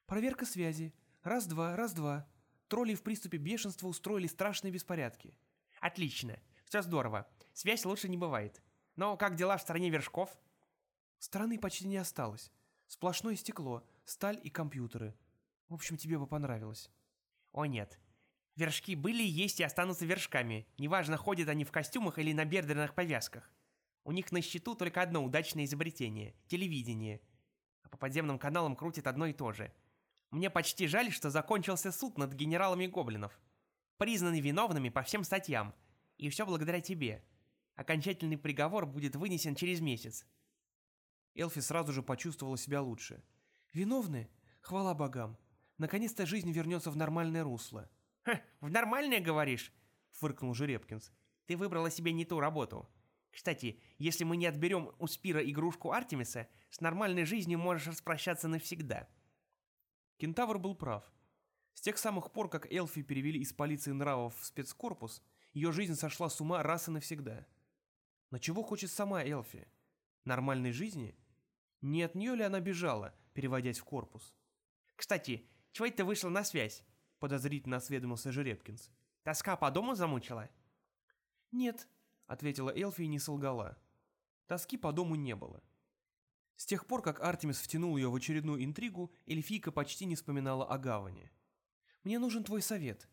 «Проверка связи. Раз-два, раз-два. Тролли в приступе бешенства устроили страшные беспорядки». «Отлично. Все здорово. Связь лучше не бывает. Но как дела в стране вершков?» «Страны почти не осталось. Сплошное стекло, сталь и компьютеры. В общем, тебе бы понравилось». «О нет. Вершки были, есть и останутся вершками. Неважно, ходят они в костюмах или на бедренных повязках. У них на счету только одно удачное изобретение – телевидение. А по подземным каналам крутят одно и то же. Мне почти жаль, что закончился суд над генералами гоблинов. Признаны виновными по всем статьям. И все благодаря тебе. Окончательный приговор будет вынесен через месяц. Элфи сразу же почувствовала себя лучше. «Виновны? Хвала богам. Наконец-то жизнь вернется в нормальное русло». «Ха, в нормальное, говоришь?» — фыркнул Жеребкинс. «Ты выбрала себе не ту работу. Кстати, если мы не отберем у Спира игрушку Артемиса, с нормальной жизнью можешь распрощаться навсегда». Кентавр был прав. С тех самых пор, как Элфи перевели из полиции нравов в спецкорпус, ее жизнь сошла с ума раз и навсегда. Но чего хочет сама Элфи? Нормальной жизни? Не от нее ли она бежала, переводясь в корпус? Кстати, чего это вышла на связь? Подозрительно осведомился Жеребкинс. Тоска по дому замучила? Нет, ответила Элфи и не солгала. Тоски по дому не было. С тех пор, как Артемис втянул ее в очередную интригу, эльфийка почти не вспоминала о гавани. «Мне нужен твой совет».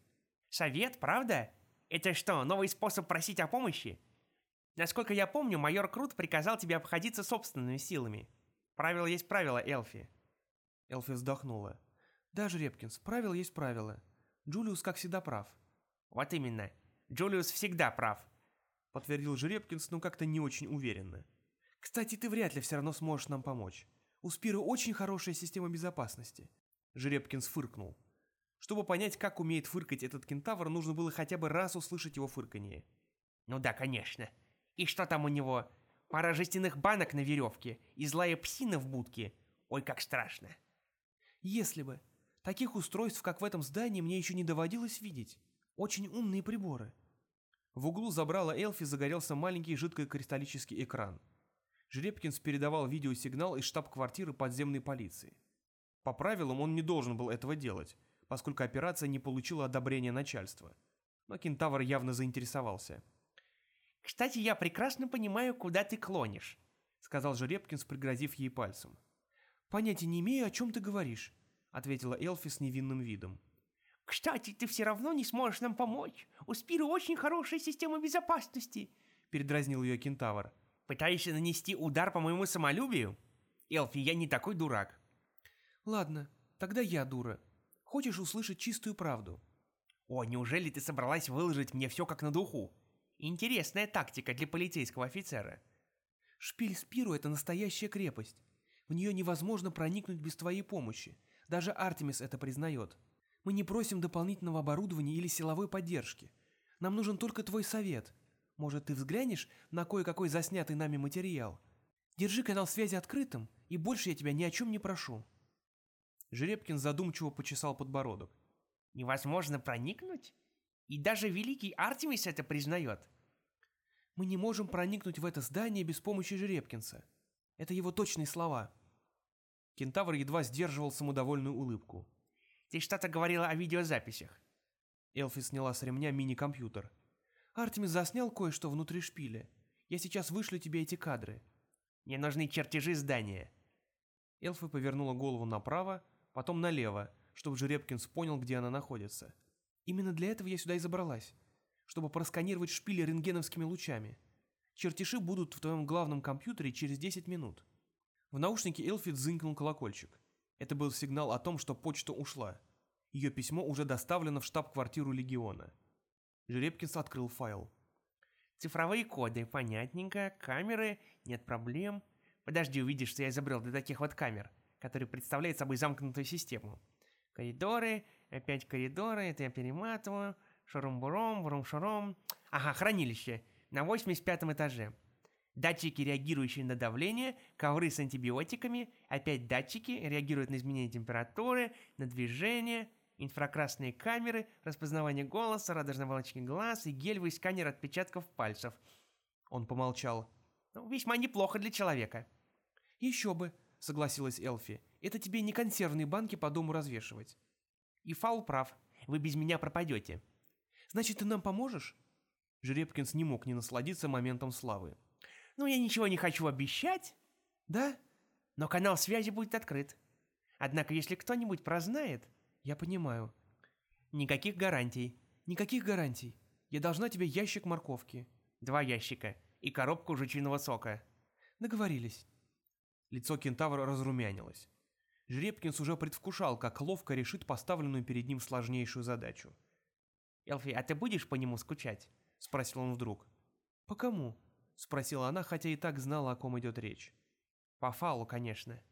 «Совет, правда? Это что, новый способ просить о помощи? Насколько я помню, майор Крут приказал тебе обходиться собственными силами. Правило есть правило, Элфи». Элфи вздохнула. «Да, Жеребкинс, правило есть правило. Джулиус, как всегда, прав». «Вот именно. Джулиус всегда прав», — подтвердил Жеребкинс, но как-то не очень уверенно. Кстати, ты вряд ли все равно сможешь нам помочь. У Спиры очень хорошая система безопасности. Жеребкинс фыркнул. Чтобы понять, как умеет фыркать этот кентавр, нужно было хотя бы раз услышать его фырканье. Ну да, конечно. И что там у него? Пара жестяных банок на веревке и злая псина в будке. Ой, как страшно. Если бы. Таких устройств, как в этом здании, мне еще не доводилось видеть. Очень умные приборы. В углу забрала Элфи загорелся маленький жидкокристаллический экран. Жеребкинс передавал видеосигнал из штаб-квартиры подземной полиции. По правилам он не должен был этого делать, поскольку операция не получила одобрения начальства. Но кентавр явно заинтересовался. «Кстати, я прекрасно понимаю, куда ты клонишь», — сказал Жеребкинс, пригрозив ей пальцем. «Понятия не имею, о чем ты говоришь», — ответила Элфи с невинным видом. «Кстати, ты все равно не сможешь нам помочь. У Спиры очень хорошая система безопасности», — передразнил ее кентавр. Пытаешься нанести удар по моему самолюбию? Элфи, я не такой дурак. Ладно, тогда я дура. Хочешь услышать чистую правду? О, неужели ты собралась выложить мне все как на духу? Интересная тактика для полицейского офицера. Шпиль Спиру — это настоящая крепость. В нее невозможно проникнуть без твоей помощи. Даже Артемис это признает. Мы не просим дополнительного оборудования или силовой поддержки. Нам нужен только твой совет. Может, ты взглянешь на кое-какой заснятый нами материал? Держи канал связи открытым, и больше я тебя ни о чем не прошу». Жеребкин задумчиво почесал подбородок. «Невозможно проникнуть? И даже великий Артемис это признает». «Мы не можем проникнуть в это здание без помощи Жеребкинса. Это его точные слова». Кентавр едва сдерживал самодовольную улыбку. «Ты что-то говорила о видеозаписях». Элфи сняла с ремня мини-компьютер. Артемис заснял кое-что внутри шпиля. Я сейчас вышлю тебе эти кадры. Мне нужны чертежи здания. Элфа повернула голову направо, потом налево, чтобы Жеребкинс понял, где она находится. Именно для этого я сюда и забралась. Чтобы просканировать шпили рентгеновскими лучами. Чертежи будут в твоем главном компьютере через 10 минут. В наушнике Элфи дзынькнул колокольчик. Это был сигнал о том, что почта ушла. Ее письмо уже доставлено в штаб-квартиру Легиона. Жеребкинс открыл файл. Цифровые коды, понятненько. Камеры, нет проблем. Подожди, увидишь, что я изобрел для таких вот камер, которые представляют собой замкнутую систему. Коридоры, опять коридоры, это я перематываю. Шурум-бурум, бурум-шурум. Ага, хранилище. На 85 этаже. Датчики, реагирующие на давление, ковры с антибиотиками, опять датчики, реагируют на изменение температуры, на движение, инфракрасные камеры, распознавание голоса, радужные оболочки глаз и гелевый сканер отпечатков пальцев. Он помолчал. Ну, весьма неплохо для человека. Еще бы, согласилась Элфи. Это тебе не консервные банки по дому развешивать. И Фаул прав. Вы без меня пропадете. Значит, ты нам поможешь? Жеребкинс не мог не насладиться моментом славы. Ну, я ничего не хочу обещать. Да? Но канал связи будет открыт. Однако, если кто-нибудь прознает, я понимаю. Никаких гарантий. Никаких гарантий. Я должна тебе ящик морковки. Два ящика. И коробку жучиного сока. Договорились. Лицо кентавра разрумянилось. Жеребкинс уже предвкушал, как ловко решит поставленную перед ним сложнейшую задачу. «Элфи, а ты будешь по нему скучать?» — спросил он вдруг. «По кому?» — спросила она, хотя и так знала, о ком идет речь. «По Фалу, конечно.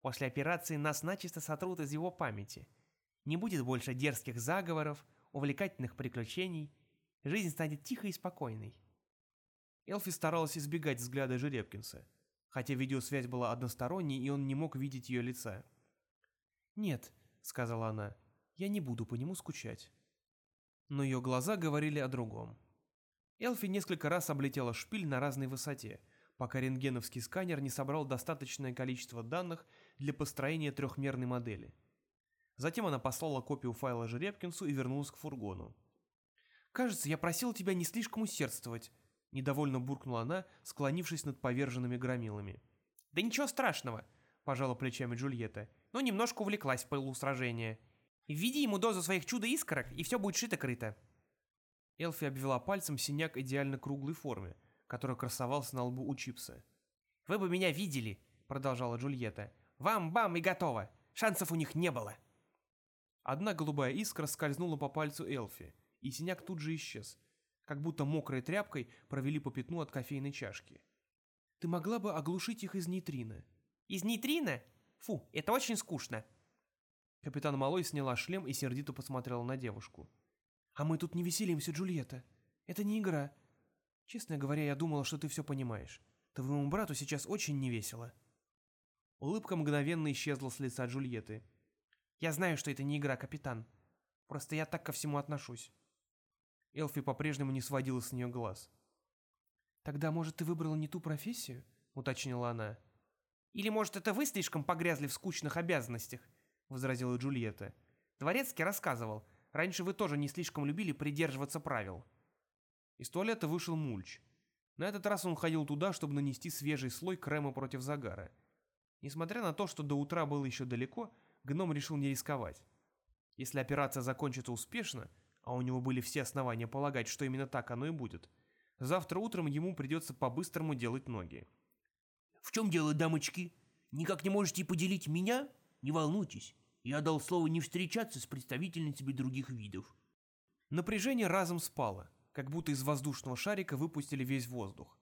После операции нас начисто сотрут из его памяти. Не будет больше дерзких заговоров, увлекательных приключений. Жизнь станет тихой и спокойной. Элфи старалась избегать взгляда Жеребкинса, хотя видеосвязь была односторонней, и он не мог видеть ее лица. «Нет», — сказала она, — «я не буду по нему скучать». Но ее глаза говорили о другом. Элфи несколько раз облетела шпиль на разной высоте, пока рентгеновский сканер не собрал достаточное количество данных для построения трехмерной модели. Затем она послала копию файла Жеребкинсу и вернулась к фургону. «Кажется, я просил тебя не слишком усердствовать», — недовольно буркнула она, склонившись над поверженными громилами. «Да ничего страшного», — пожала плечами Джульетта, но немножко увлеклась в пылу. «Введи ему дозу своих чудо-искорок, и все будет шито-крыто». Элфи обвела пальцем синяк идеально круглой формы, который красовался на лбу у Чипса. «Вы бы меня видели», — продолжала Джульетта. «Вам-бам и готово. Шансов у них не было». Одна голубая искра скользнула по пальцу Элфи, и синяк тут же исчез, как будто мокрой тряпкой провели по пятну от кофейной чашки. «Ты могла бы оглушить их из нейтрина». «Из нейтрина? Фу, это очень скучно». Капитан Малой сняла шлем и сердито посмотрела на девушку. «А мы тут не веселимся, Джульетта. Это не игра. Честно говоря, я думала, что ты все понимаешь. Твоему брату сейчас очень невесело». Улыбка мгновенно исчезла с лица Джульетты. «Я знаю, что это не игра, капитан. Просто я так ко всему отношусь». Элфи по-прежнему не сводила с нее глаз. «Тогда, может, ты выбрала не ту профессию?» — уточнила она. «Или, может, это вы слишком погрязли в скучных обязанностях?» — возразила Джульетта. «Дворецкий рассказывал. Раньше вы тоже не слишком любили придерживаться правил». Из туалета вышел мульч. На этот раз он ходил туда, чтобы нанести свежий слой крема против загара. Несмотря на то, что до утра было еще далеко, гном решил не рисковать. Если операция закончится успешно, а у него были все основания полагать, что именно так оно и будет, завтра утром ему придется по-быстрому делать ноги. «В чем дело, дамочки? Никак не можете поделить меня? Не волнуйтесь, я дал слово не встречаться с представительницами других видов». Напряжение разом спало как будто из воздушного шарика выпустили весь воздух.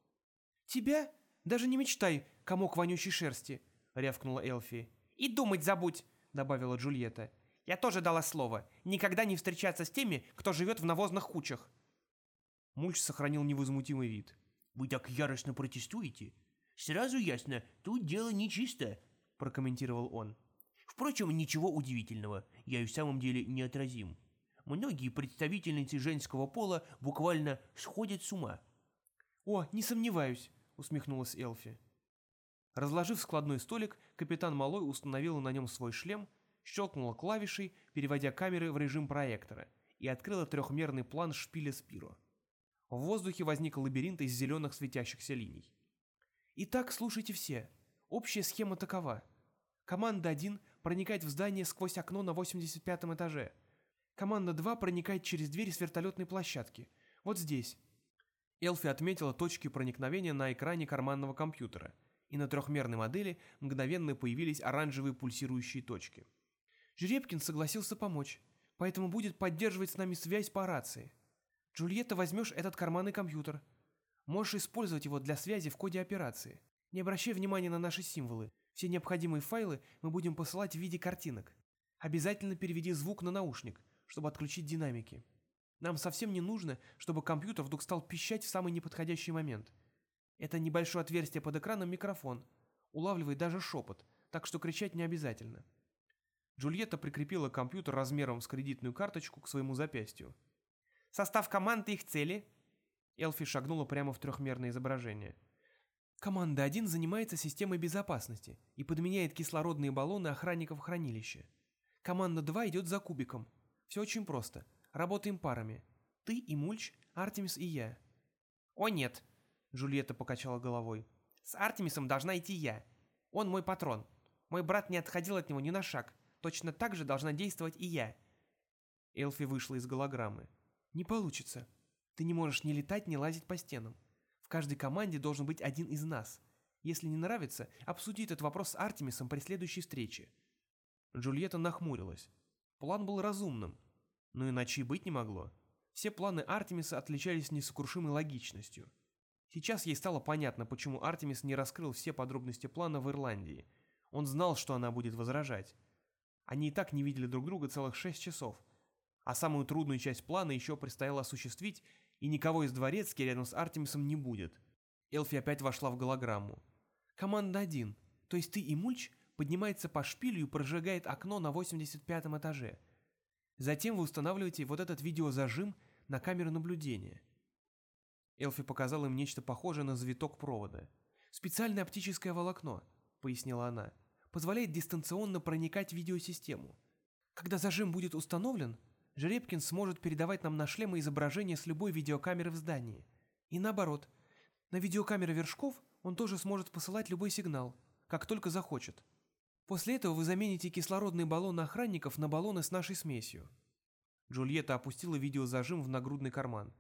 «Тебя? Даже не мечтай, комок вонючей шерсти!» — рявкнула Элфи. «И думать забудь!» — добавила Джульетта. «Я тоже дала слово. Никогда не встречаться с теми, кто живет в навозных кучах». Мульч сохранил невозмутимый вид. «Вы так яростно протестуете? Сразу ясно, тут дело нечисто», — прокомментировал он. «Впрочем, ничего удивительного. Я и в самом деле неотразим многие представительницы женского пола буквально сходят с ума. «О, не сомневаюсь», — усмехнулась Элфи. Разложив складной столик, капитан Малой установил на нем свой шлем, щелкнула клавишей, переводя камеры в режим проектора, и открыла трехмерный план шпиля Спиро. В воздухе возник лабиринт из зеленых светящихся линий. Итак, слушайте все. Общая схема такова. Команда 1 проникает в здание сквозь окно на 85 этаже, Команда 2 проникает через дверь с вертолетной площадки. Вот здесь. Элфи отметила точки проникновения на экране карманного компьютера, и на трехмерной модели мгновенно появились оранжевые пульсирующие точки. Жеребкин согласился помочь, поэтому будет поддерживать с нами связь по рации. Джульетта, возьмешь этот карманный компьютер. Можешь использовать его для связи в коде операции. Не обращай внимания на наши символы. Все необходимые файлы мы будем посылать в виде картинок. Обязательно переведи звук на наушник – чтобы отключить динамики. Нам совсем не нужно, чтобы компьютер вдруг стал пищать в самый неподходящий момент. Это небольшое отверстие под экраном микрофон. Улавливает даже шепот, так что кричать не обязательно. Джульетта прикрепила компьютер размером с кредитную карточку к своему запястью. «Состав команды и их цели?» Элфи шагнула прямо в трехмерное изображение. Команда 1 занимается системой безопасности и подменяет кислородные баллоны охранников хранилища. Команда 2 идет за кубиком, все очень просто. Работаем парами. Ты и Мульч, Артемис и я». «О нет», — Джульетта покачала головой. «С Артемисом должна идти я. Он мой патрон. Мой брат не отходил от него ни на шаг. Точно так же должна действовать и я». Элфи вышла из голограммы. «Не получится. Ты не можешь ни летать, ни лазить по стенам. В каждой команде должен быть один из нас. Если не нравится, обсуди этот вопрос с Артемисом при следующей встрече». Джульетта нахмурилась. План был разумным, но иначе и быть не могло. Все планы Артемиса отличались несокрушимой логичностью. Сейчас ей стало понятно, почему Артемис не раскрыл все подробности плана в Ирландии. Он знал, что она будет возражать. Они и так не видели друг друга целых шесть часов. А самую трудную часть плана еще предстояло осуществить, и никого из дворецки рядом с Артемисом не будет. Элфи опять вошла в голограмму. «Команда один, то есть ты и Мульч поднимается по шпилю и прожигает окно на 85 этаже. Затем вы устанавливаете вот этот видеозажим на камеру наблюдения. Элфи показал им нечто похожее на завиток провода. «Специальное оптическое волокно», — пояснила она, «позволяет дистанционно проникать в видеосистему. Когда зажим будет установлен, Жеребкин сможет передавать нам на шлемы изображение с любой видеокамеры в здании. И наоборот, на видеокамеры вершков он тоже сможет посылать любой сигнал, как только захочет. После этого вы замените кислородные баллоны охранников на баллоны с нашей смесью. Джульетта опустила видеозажим в нагрудный карман.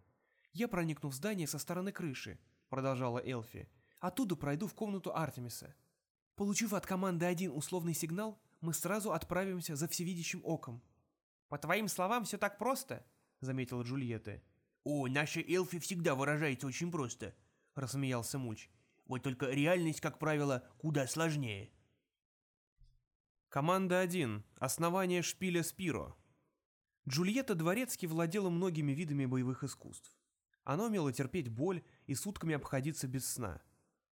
«Я проникну в здание со стороны крыши», — продолжала Элфи. «Оттуда пройду в комнату Артемиса. Получив от команды один условный сигнал, мы сразу отправимся за всевидящим оком». «По твоим словам, все так просто», — заметила Джульетта. «О, наша Элфи всегда выражается очень просто», — рассмеялся Мульч. «Вот только реальность, как правило, куда сложнее». Команда 1. Основание шпиля Спиро. Джульетта Дворецкий владела многими видами боевых искусств. Она умела терпеть боль и сутками обходиться без сна.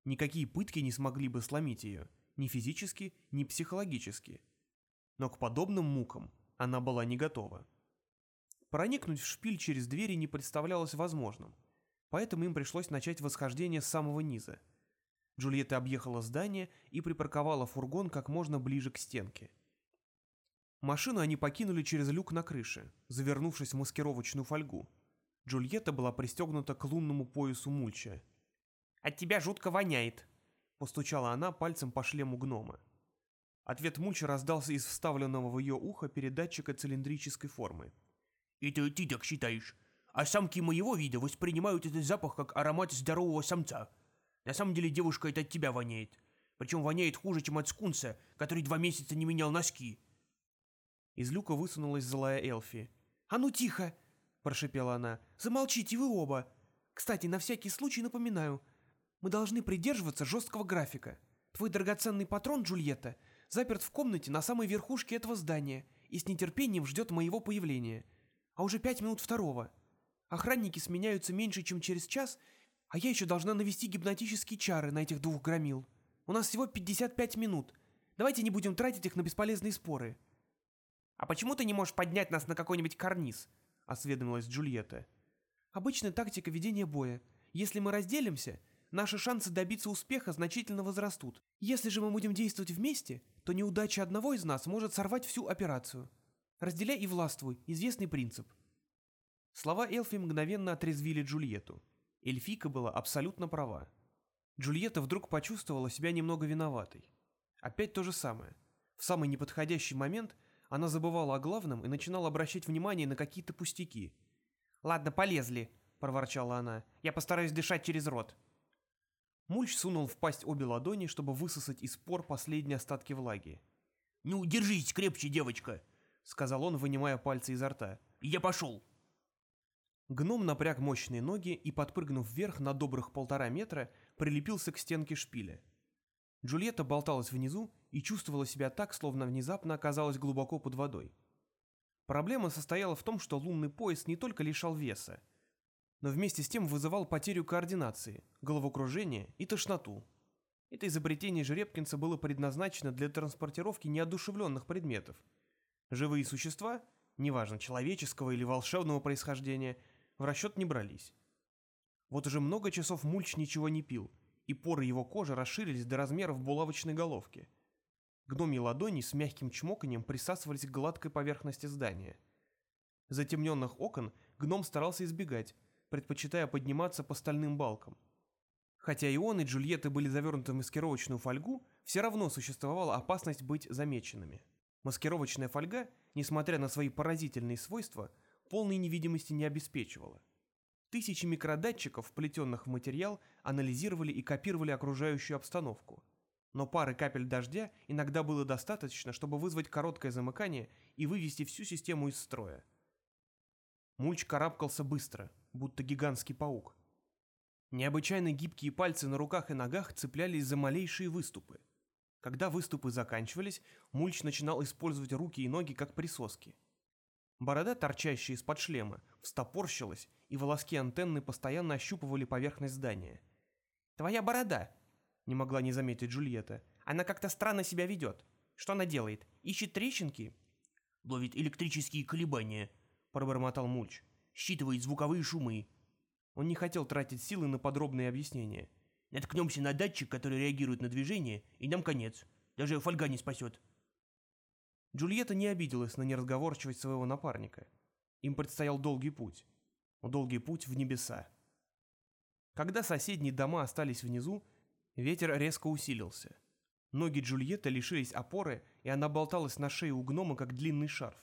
Никакие пытки не смогли бы сломить ее, ни физически, ни психологически. Но к подобным мукам она была не готова. Проникнуть в шпиль через двери не представлялось возможным, поэтому им пришлось начать восхождение с самого низа. Джульетта объехала здание и припарковала фургон как можно ближе к стенке. Машину они покинули через люк на крыше, завернувшись в маскировочную фольгу. Джульетта была пристегнута к лунному поясу мульча. «От тебя жутко воняет», — постучала она пальцем по шлему гнома. Ответ мульча раздался из вставленного в ее ухо передатчика цилиндрической формы. «Это ты так считаешь? А самки моего вида воспринимают этот запах как аромат здорового самца. На самом деле девушка это от тебя воняет. Причем воняет хуже, чем от скунса, который два месяца не менял носки». Из люка высунулась злая Элфи. «А ну тихо!» – прошепела она. «Замолчите вы оба! Кстати, на всякий случай напоминаю, мы должны придерживаться жесткого графика. Твой драгоценный патрон, Джульетта, заперт в комнате на самой верхушке этого здания и с нетерпением ждет моего появления. А уже пять минут второго. Охранники сменяются меньше, чем через час, а я еще должна навести гипнотические чары на этих двух громил. У нас всего 55 минут. Давайте не будем тратить их на бесполезные споры». «А почему ты не можешь поднять нас на какой-нибудь карниз?» — осведомилась Джульетта. «Обычная тактика ведения боя. Если мы разделимся, наши шансы добиться успеха значительно возрастут. Если же мы будем действовать вместе, то неудача одного из нас может сорвать всю операцию. Разделяй и властвуй – известный принцип». Слова Элфи мгновенно отрезвили Джульетту. Эльфика была абсолютно права. Джульетта вдруг почувствовала себя немного виноватой. Опять то же самое. В самый неподходящий момент она забывала о главном и начинала обращать внимание на какие-то пустяки. «Ладно, полезли», — проворчала она. «Я постараюсь дышать через рот». Мульч сунул в пасть обе ладони, чтобы высосать из пор последние остатки влаги. «Ну, держись крепче, девочка», — сказал он, вынимая пальцы изо рта. «Я пошел». Гном напряг мощные ноги и, подпрыгнув вверх на добрых полтора метра, прилепился к стенке шпиля. Джульетта болталась внизу и чувствовала себя так, словно внезапно оказалась глубоко под водой. Проблема состояла в том, что лунный пояс не только лишал веса, но вместе с тем вызывал потерю координации, головокружение и тошноту. Это изобретение Жеребкинца было предназначено для транспортировки неодушевленных предметов. Живые существа, неважно человеческого или волшебного происхождения, в расчет не брались. Вот уже много часов Мульч ничего не пил – и поры его кожи расширились до размеров булавочной головки. Гномьи ладони с мягким чмоканием присасывались к гладкой поверхности здания. Затемненных окон гном старался избегать, предпочитая подниматься по стальным балкам. Хотя и он, и Джульетта были завернуты в маскировочную фольгу, все равно существовала опасность быть замеченными. Маскировочная фольга, несмотря на свои поразительные свойства, полной невидимости не обеспечивала. Тысячи микродатчиков, вплетенных в материал, анализировали и копировали окружающую обстановку. Но пары капель дождя иногда было достаточно, чтобы вызвать короткое замыкание и вывести всю систему из строя. Мульч карабкался быстро, будто гигантский паук. Необычайно гибкие пальцы на руках и ногах цеплялись за малейшие выступы. Когда выступы заканчивались, Мульч начинал использовать руки и ноги как присоски. Борода, торчащая из-под шлема, встопорщилась и волоски антенны постоянно ощупывали поверхность здания. «Твоя борода!» — не могла не заметить Джульетта. «Она как-то странно себя ведет. Что она делает? Ищет трещинки?» «Ловит электрические колебания», — пробормотал Мульч. «Считывает звуковые шумы». Он не хотел тратить силы на подробные объяснения. Наткнемся на датчик, который реагирует на движение, и нам конец. Даже фольга не спасет. Джульетта не обиделась на неразговорчивость своего напарника. Им предстоял долгий путь. Долгий путь в небеса. Когда соседние дома остались внизу, ветер резко усилился. Ноги Джульетты лишились опоры, и она болталась на шее у гнома, как длинный шарф.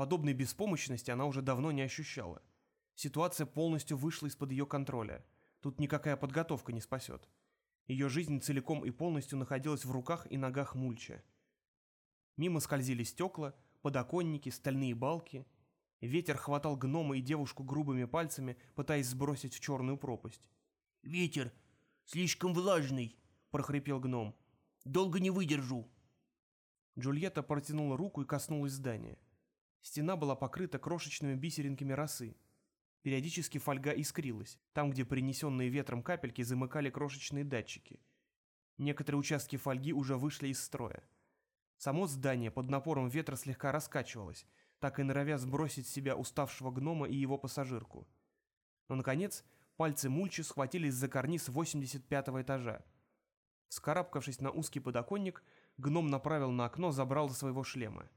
Подобной беспомощности она уже давно не ощущала. Ситуация полностью вышла из-под ее контроля. Тут никакая подготовка не спасет. Ее жизнь целиком и полностью находилась в руках и ногах Мульча. Мимо скользили стекла, подоконники, стальные балки. Ветер хватал гнома и девушку грубыми пальцами, пытаясь сбросить в черную пропасть. «Ветер слишком влажный», — прохрипел гном. «Долго не выдержу». Джульетта протянула руку и коснулась здания. Стена была покрыта крошечными бисеринками росы. Периодически фольга искрилась, там, где принесенные ветром капельки замыкали крошечные датчики. Некоторые участки фольги уже вышли из строя. Само здание под напором ветра слегка раскачивалось, так и норовя сбросить с себя уставшего гнома и его пассажирку. Но, наконец, пальцы Мульчи схватились за карниз 85-го этажа. Скарабкавшись на узкий подоконник, гном направил на окно забрал своего шлема.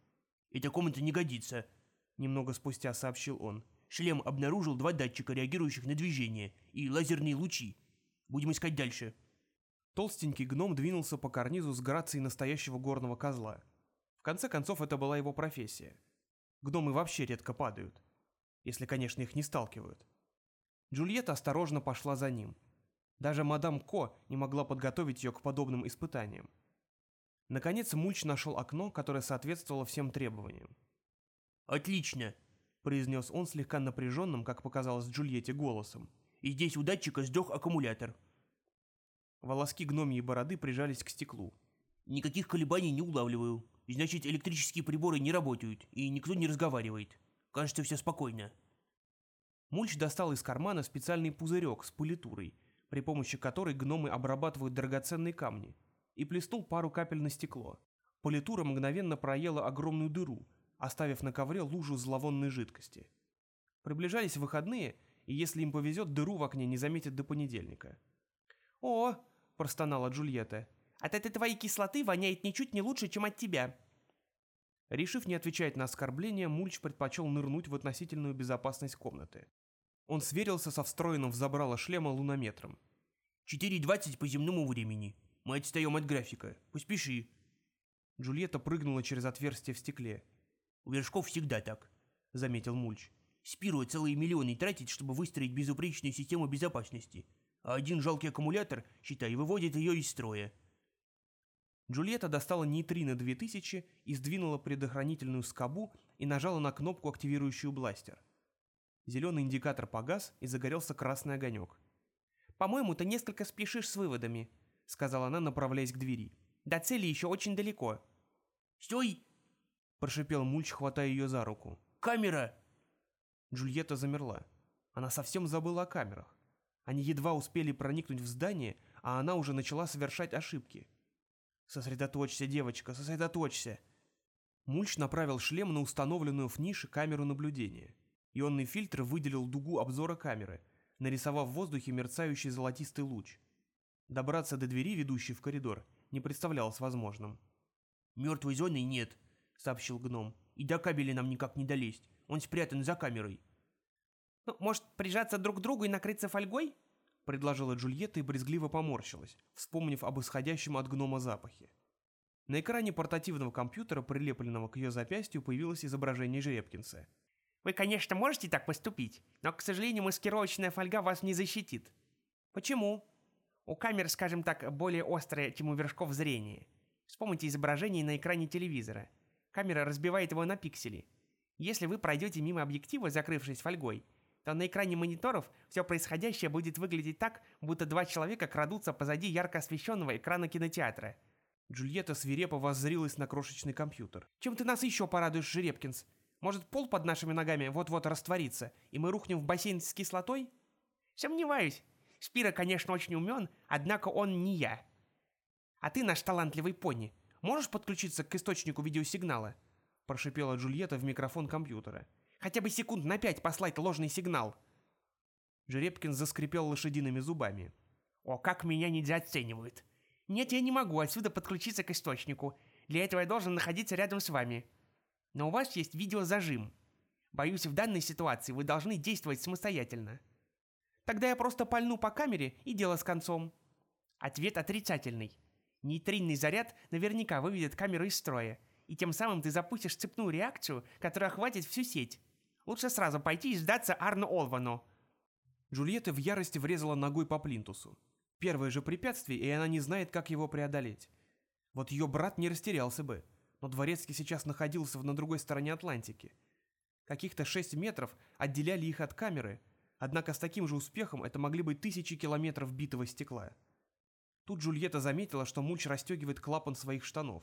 «Эта комната не годится», — немного спустя сообщил он. «Шлем обнаружил два датчика, реагирующих на движение, и лазерные лучи. Будем искать дальше». Толстенький гном двинулся по карнизу с грацией настоящего горного козла. В конце концов, это была его профессия. Гномы вообще редко падают. Если, конечно, их не сталкивают. Джульетта осторожно пошла за ним. Даже мадам Ко не могла подготовить ее к подобным испытаниям. Наконец Мульч нашел окно, которое соответствовало всем требованиям. «Отлично!» – произнес он слегка напряженным, как показалось Джульетте, голосом. «И здесь у датчика сдох аккумулятор». Волоски гномьей бороды прижались к стеклу. «Никаких колебаний не улавливаю. Значит, электрические приборы не работают, и никто не разговаривает. Кажется, все спокойно». Мульч достал из кармана специальный пузырек с пулитурой, при помощи которой гномы обрабатывают драгоценные камни, и плеснул пару капель на стекло. Политура мгновенно проела огромную дыру, оставив на ковре лужу зловонной жидкости. Приближались выходные, и если им повезет, дыру в окне не заметят до понедельника. «О!» – простонала Джульетта. «От этой твоей кислоты воняет ничуть не лучше, чем от тебя». Решив не отвечать на оскорбления, Мульч предпочел нырнуть в относительную безопасность комнаты. Он сверился со встроенным в забрало шлема лунометром. «4.20 по земному времени. Мы отстаем от графика. Поспеши». Джульетта прыгнула через отверстие в стекле. «У вершков всегда так», — заметил Мульч. «Спируя целые миллионы тратить, чтобы выстроить безупречную систему безопасности а один жалкий аккумулятор, считай, выводит ее из строя. Джульетта достала нейтрино 2000 и сдвинула предохранительную скобу и нажала на кнопку, активирующую бластер. Зеленый индикатор погас, и загорелся красный огонек. «По-моему, ты несколько спешишь с выводами», — сказала она, направляясь к двери. «До цели еще очень далеко». «Стой!» — прошипел Мульч, хватая ее за руку. «Камера!» Джульетта замерла. Она совсем забыла о камерах. Они едва успели проникнуть в здание, а она уже начала совершать ошибки. «Сосредоточься, девочка, сосредоточься!» Мульч направил шлем на установленную в нише камеру наблюдения. Ионный фильтр выделил дугу обзора камеры, нарисовав в воздухе мерцающий золотистый луч. Добраться до двери, ведущей в коридор, не представлялось возможным. «Мертвой зоны нет», — сообщил гном. «И до кабеля нам никак не долезть. Он спрятан за камерой». «Ну, может, прижаться друг к другу и накрыться фольгой?» — предложила Джульетта и брезгливо поморщилась, вспомнив об исходящем от гнома запахе. На экране портативного компьютера, прилепленного к ее запястью, появилось изображение Жеребкинса. «Вы, конечно, можете так поступить, но, к сожалению, маскировочная фольга вас не защитит». «Почему?» «У камер, скажем так, более острое, чем у вершков зрение. Вспомните изображение на экране телевизора. Камера разбивает его на пиксели. Если вы пройдете мимо объектива, закрывшись фольгой, то на экране мониторов все происходящее будет выглядеть так, будто два человека крадутся позади ярко освещенного экрана кинотеатра. Джульетта свирепо воззрилась на крошечный компьютер. «Чем ты нас еще порадуешь, Жеребкинс? Может, пол под нашими ногами вот-вот растворится, и мы рухнем в бассейн с кислотой?» «Сомневаюсь. Спира, конечно, очень умен, однако он не я. А ты наш талантливый пони. Можешь подключиться к источнику видеосигнала?» Прошипела Джульетта в микрофон компьютера. Хотя бы секунд на пять послать ложный сигнал. Жеребкин заскрипел лошадиными зубами. О, как меня недооценивают. Нет, я не могу отсюда подключиться к источнику. Для этого я должен находиться рядом с вами. Но у вас есть видеозажим. Боюсь, в данной ситуации вы должны действовать самостоятельно. Тогда я просто пальну по камере и дело с концом. Ответ отрицательный. Нейтринный заряд наверняка выведет камеру из строя, и тем самым ты запустишь цепную реакцию, которая охватит всю сеть. Лучше сразу пойти и сдаться Арну Олвану. Джульетта в ярости врезала ногой по плинтусу. Первое же препятствие, и она не знает, как его преодолеть. Вот ее брат не растерялся бы, но Дворецкий сейчас находился на другой стороне Атлантики. Каких-то шесть метров отделяли их от камеры, однако с таким же успехом это могли быть тысячи километров битого стекла. Тут Джульетта заметила, что Мульч расстегивает клапан своих штанов.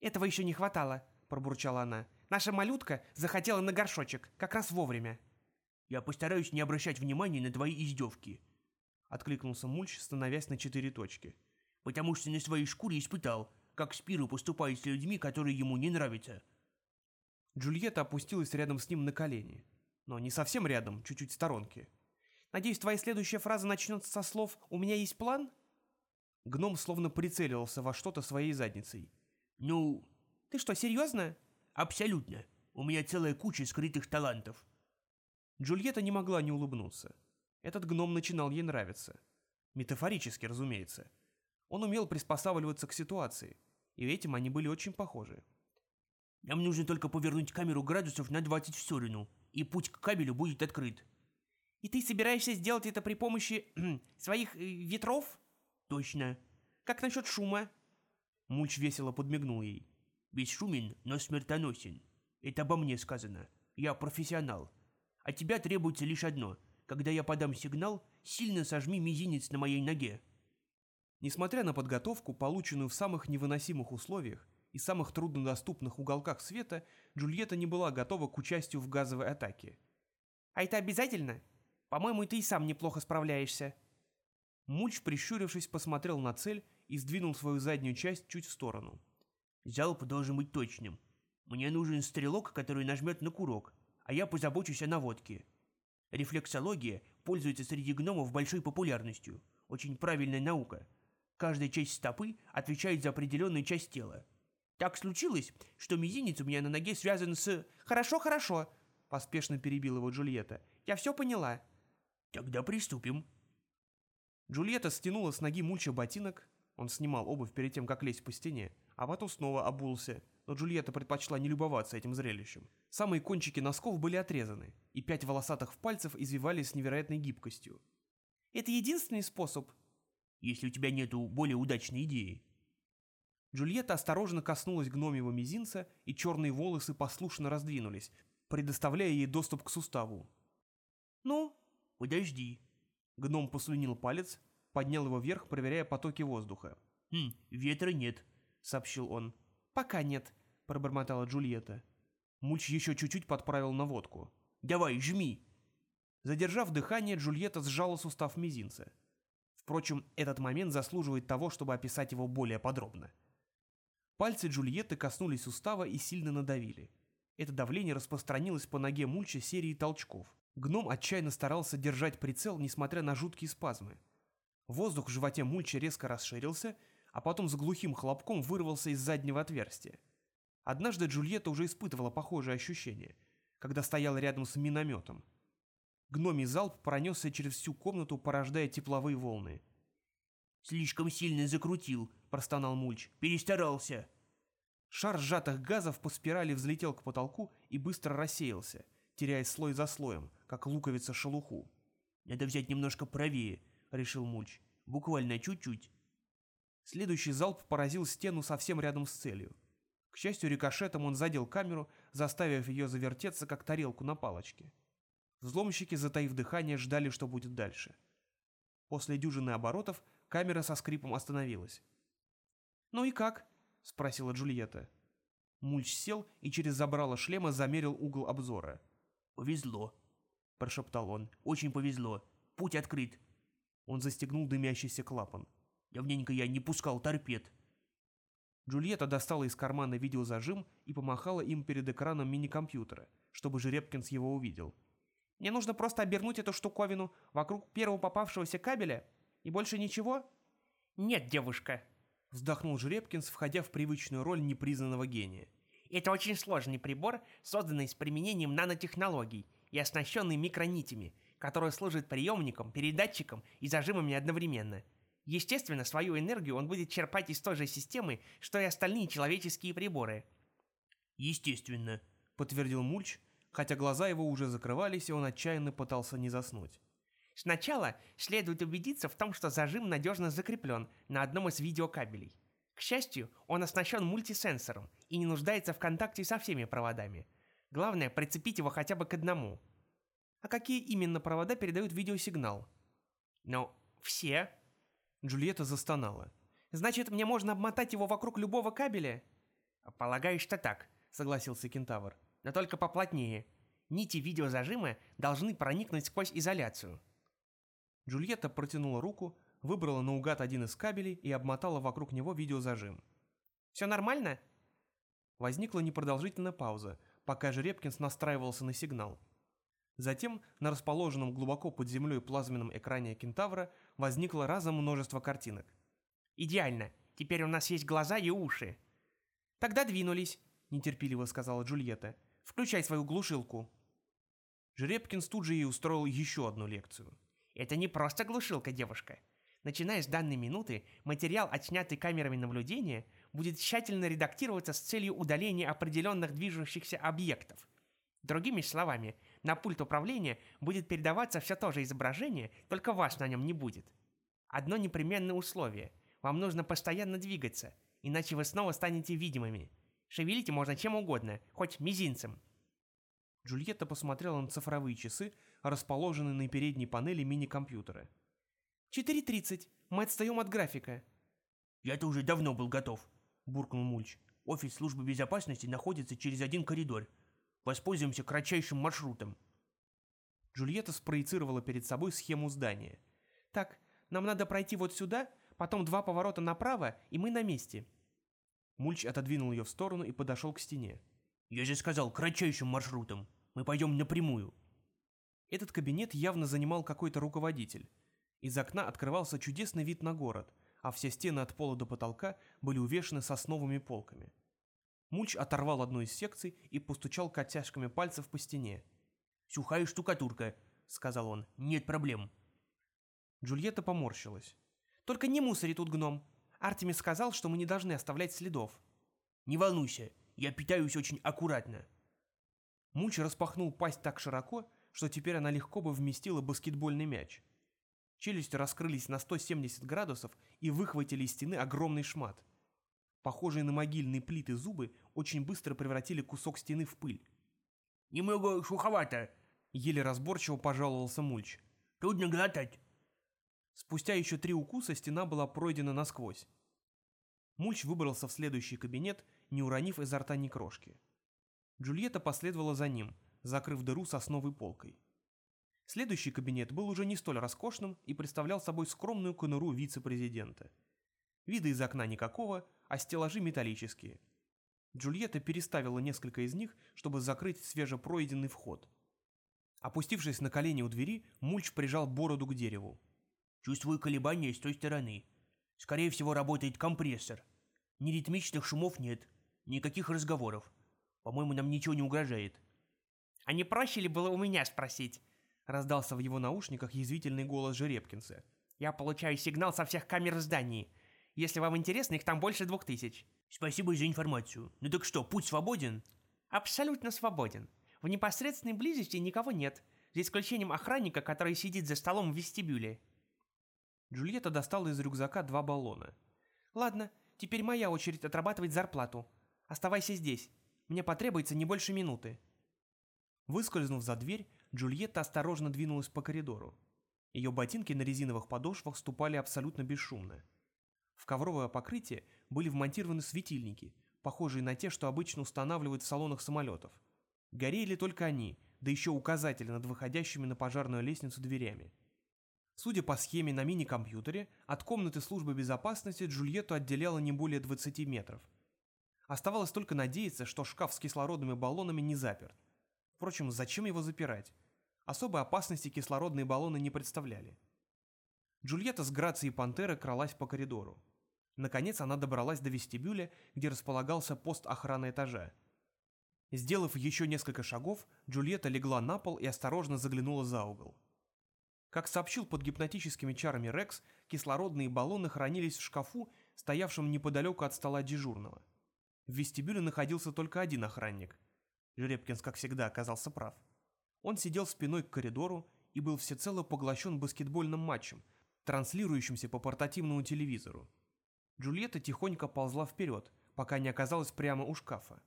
«Этого еще не хватало», – пробурчала она. «Наша малютка захотела на горшочек, как раз вовремя». «Я постараюсь не обращать внимания на твои издевки», — откликнулся Мульч, становясь на четыре точки. «Потому что на своей шкуре испытал, как Спиру поступает с людьми, которые ему не нравятся». Джульетта опустилась рядом с ним на колени. Но не совсем рядом, чуть-чуть в сторонке. «Надеюсь, твоя следующая фраза начнется со слов «У меня есть план»?» Гном словно прицеливался во что-то своей задницей. «Ну...» «Ты что, серьезно?» «Абсолютно. У меня целая куча скрытых талантов». Джульетта не могла не улыбнуться. Этот гном начинал ей нравиться. Метафорически, разумеется. Он умел приспосабливаться к ситуации, и этим они были очень похожи. «Нам нужно только повернуть камеру градусов на 20 в сторону, и путь к кабелю будет открыт». «И ты собираешься сделать это при помощи своих э, ветров?» «Точно». «Как насчет шума?» Мульч весело подмигнул ей. «Бесшумен, но смертоносен. Это обо мне сказано. Я профессионал. От тебя требуется лишь одно. Когда я подам сигнал, сильно сожми мизинец на моей ноге». Несмотря на подготовку, полученную в самых невыносимых условиях и самых труднодоступных уголках света, Джульетта не была готова к участию в газовой атаке. «А это обязательно? По-моему, ты и сам неплохо справляешься». Мульч, прищурившись, посмотрел на цель и сдвинул свою заднюю часть чуть в сторону. «Залп должен быть точным. Мне нужен стрелок, который нажмет на курок, а я позабочусь о наводке. Рефлексология пользуется среди гномов большой популярностью. Очень правильная наука. Каждая часть стопы отвечает за определенную часть тела. Так случилось, что мизинец у меня на ноге связан с... «Хорошо, хорошо», — поспешно перебил его Джульетта. «Я все поняла». «Тогда приступим». Джульетта стянула с ноги Мульча ботинок, он снимал обувь перед тем, как лезть по стене, а потом снова обулся, но Джульетта предпочла не любоваться этим зрелищем. Самые кончики носков были отрезаны, и пять волосатых пальцев извивались с невероятной гибкостью. «Это единственный способ?» «Если у тебя нету более удачной идеи». Джульетта осторожно коснулась гномьего мизинца, и черные волосы послушно раздвинулись, предоставляя ей доступ к суставу. «Ну?» «Подожди». Гном послюнил палец, поднял его вверх, проверяя потоки воздуха. «Хм, ветра нет», — сообщил он. «Пока нет», — пробормотала Джульетта. Мульч еще чуть-чуть подправил наводку. «Давай, жми!» Задержав дыхание, Джульетта сжала сустав мизинца. Впрочем, этот момент заслуживает того, чтобы описать его более подробно. Пальцы Джульетты коснулись сустава и сильно надавили. Это давление распространилось по ноге Мульча серией толчков. Гном отчаянно старался держать прицел, несмотря на жуткие спазмы. Воздух в животе Мульча резко расширился, а потом с глухим хлопком вырвался из заднего отверстия. Однажды Джульетта уже испытывала похожее ощущение, когда стояла рядом с минометом. Гномий залп пронесся через всю комнату, порождая тепловые волны. «Слишком сильно закрутил», — простонал Мульч. «Перестарался». Шар сжатых газов по спирали взлетел к потолку и быстро рассеялся, теряя слой за слоем, как луковица шелуху. «Надо взять немножко правее», — решил Мульч. «Буквально чуть-чуть». Следующий залп поразил стену совсем рядом с целью. К счастью, рикошетом он задел камеру, заставив ее завертеться, как тарелку на палочке. Взломщики, затаив дыхание, ждали, что будет дальше. После дюжины оборотов камера со скрипом остановилась. «Ну и как?» — спросила Джульетта. Мульч сел и через забрало шлема замерил угол обзора. «Повезло», — прошептал он. «Очень повезло. Путь открыт». Он застегнул дымящийся клапан. Давненько я не пускал торпед. Джульетта достала из кармана видеозажим и помахала им перед экраном мини-компьютера, чтобы Жеребкинс его увидел. «Мне нужно просто обернуть эту штуковину вокруг первого попавшегося кабеля И больше ничего? Нет, девушка. Вздохнул Жеребкинс, входя в привычную роль непризнанного гения. Это очень сложный прибор, созданный с применением нанотехнологий и оснащенный микронитями, который служит приемником, передатчиком и зажимами одновременно. Естественно, свою энергию он будет черпать из той же системы, что и остальные человеческие приборы. Естественно, подтвердил Мульч, хотя глаза его уже закрывались, и он отчаянно пытался не заснуть. Сначала следует убедиться в том, что зажим надежно закреплен на одном из видеокабелей. К счастью, он оснащен мультисенсором и не нуждается в контакте со всеми проводами. Главное, прицепить его хотя бы к одному. А какие именно провода передают видеосигнал? Ну, все. Джульетта застонала. Значит, мне можно обмотать его вокруг любого кабеля? Полагаю, что так, согласился кентавр. Но только поплотнее. Нити видеозажима должны проникнуть сквозь изоляцию. Джульетта протянула руку, выбрала наугад один из кабелей и обмотала вокруг него видеозажим. «Все нормально?» Возникла непродолжительная пауза, пока Жеребкинс настраивался на сигнал. Затем на расположенном глубоко под землей плазменном экране кентавра возникло разом множество картинок. «Идеально! Теперь у нас есть глаза и уши!» «Тогда двинулись!» – нетерпеливо сказала Джульетта. «Включай свою глушилку!» Жеребкинс тут же ей устроил еще одну лекцию. «Это не просто глушилка, девушка. Начиная с данной минуты, материал, отснятый камерами наблюдения, будет тщательно редактироваться с целью удаления определенных движущихся объектов. Другими словами, на пульт управления будет передаваться все то же изображение, только вас на нем не будет. Одно непременное условие – вам нужно постоянно двигаться, иначе вы снова станете видимыми. Шевелите можно чем угодно, хоть мизинцем. Джульетта посмотрела на цифровые часы, расположенные на передней панели мини-компьютера. «4.30. Мы отстаем от графика». «Я-то уже давно был готов», — буркнул Мульч. «Офис службы безопасности находится через один коридор. Воспользуемся кратчайшим маршрутом». Джульетта спроецировала перед собой схему здания. «Так, нам надо пройти вот сюда, потом два поворота направо, и мы на месте». Мульч отодвинул ее в сторону и подошел к стене. «Я же сказал, кратчайшим маршрутом. Мы пойдем напрямую». Этот кабинет явно занимал какой-то руководитель. Из окна открывался чудесный вид на город, а все стены от пола до потолка были увешаны сосновыми полками. Мульч оторвал одну из секций и постучал костяшками пальцев по стене. «Сухая штукатурка», — сказал он, — «нет проблем». Джульетта поморщилась. «Только не мусори тут, гном. Артемис сказал, что мы не должны оставлять следов». «Не волнуйся, я питаюсь очень аккуратно». Мульч распахнул пасть так широко, что теперь она легко бы вместила баскетбольный мяч. Челюсти раскрылись на 170 градусов и выхватили из стены огромный шмат. Похожие на могильные плиты зубы очень быстро превратили кусок стены в пыль. «Немного шуховато», — еле разборчиво пожаловался Мульч. «Трудно глотать». Спустя еще три укуса стена была пройдена насквозь. Мульч выбрался в следующий кабинет, не уронив изо рта ни крошки. Джульетта последовала за ним, закрыв дыру сосновой полкой. Следующий кабинет был уже не столь роскошным и представлял собой скромную конуру вице-президента. Вида из окна никакого, а стеллажи металлические. Джульетта переставила несколько из них, чтобы закрыть свежепройденный вход. Опустившись на колени у двери, Мульч прижал бороду к дереву. «Чувствую колебания с той стороны. Скорее всего, работает компрессор. Ни ритмичных шумов нет, никаких разговоров. По-моему, нам ничего не угрожает». «А не проще ли было у меня спросить?» Раздался в его наушниках язвительный голос Жеребкинса. «Я получаю сигнал со всех камер в здании. Если вам интересно, их там больше двух тысяч». «Спасибо за информацию. Ну так что, путь свободен?» «Абсолютно свободен. В непосредственной близости никого нет, за исключением охранника, который сидит за столом в вестибюле». Джульетта достала из рюкзака два баллона. «Ладно, теперь моя очередь отрабатывать зарплату. Оставайся здесь. Мне потребуется не больше минуты». Выскользнув за дверь, Джульетта осторожно двинулась по коридору. Ее ботинки на резиновых подошвах ступали абсолютно бесшумно. В ковровое покрытие были вмонтированы светильники, похожие на те, что обычно устанавливают в салонах самолетов. Горели только они, да еще указатели над выходящими на пожарную лестницу дверями. Судя по схеме на мини-компьютере, от комнаты службы безопасности Джульетту отделяло не более 20 метров. Оставалось только надеяться, что шкаф с кислородными баллонами не заперт. Впрочем, зачем его запирать? Особой опасности кислородные баллоны не представляли. Джульетта с грацией пантеры кралась по коридору. Наконец она добралась до вестибюля, где располагался пост охраны этажа. Сделав еще несколько шагов, Джульетта легла на пол и осторожно заглянула за угол. Как сообщил под гипнотическими чарами Рекс, кислородные баллоны хранились в шкафу, стоявшем неподалеку от стола дежурного. В вестибюле находился только один охранник. Жеребкинс, как всегда, оказался прав. Он сидел спиной к коридору и был всецело поглощен баскетбольным матчем, транслирующимся по портативному телевизору. Джульетта тихонько ползла вперед, пока не оказалась прямо у шкафа.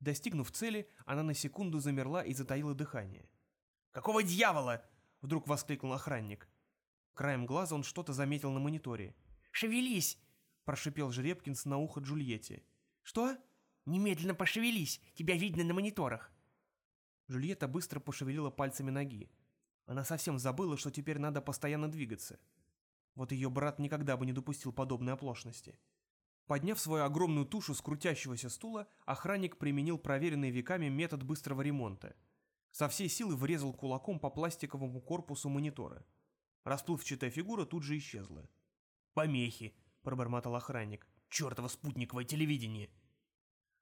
Достигнув цели, она на секунду замерла и затаила дыхание. «Какого дьявола?» — вдруг воскликнул охранник. Краем глаза он что-то заметил на мониторе. «Шевелись!» — прошипел Жеребкинс на ухо Джульетте. «Что?» «Немедленно пошевелись! Тебя видно на мониторах!» Джульетта быстро пошевелила пальцами ноги. Она совсем забыла, что теперь надо постоянно двигаться. Вот ее брат никогда бы не допустил подобной оплошности. Подняв свою огромную тушу с крутящегося стула, охранник применил проверенный веками метод быстрого ремонта. Со всей силы врезал кулаком по пластиковому корпусу монитора. Расплывчатая фигура тут же исчезла. «Помехи!» — пробормотал охранник. «Чертово спутниковое телевидение!»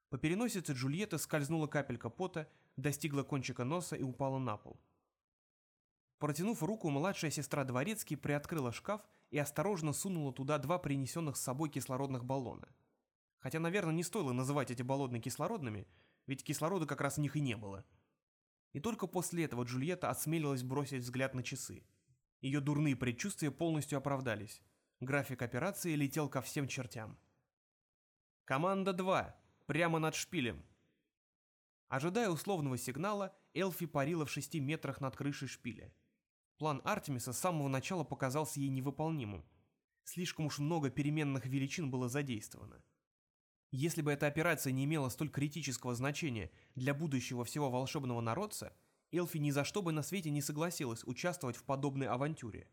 По переносице Джульетты скользнула капелька пота, достигла кончика носа и упала на пол. Протянув руку, младшая сестра Дворецкий приоткрыла шкаф и осторожно сунула туда два принесенных с собой кислородных баллона. Хотя, наверное, не стоило называть эти баллоны кислородными, ведь кислорода как раз в них и не было. И только после этого Джульетта осмелилась бросить взгляд на часы. Ее дурные предчувствия полностью оправдались. График операции летел ко всем чертям. «Команда 2. Прямо над шпилем». Ожидая условного сигнала, Элфи парила в шести метрах над крышей шпиля. План Артемиса с самого начала показался ей невыполнимым. Слишком уж много переменных величин было задействовано. Если бы эта операция не имела столь критического значения для будущего всего волшебного народца, Элфи ни за что бы на свете не согласилась участвовать в подобной авантюре.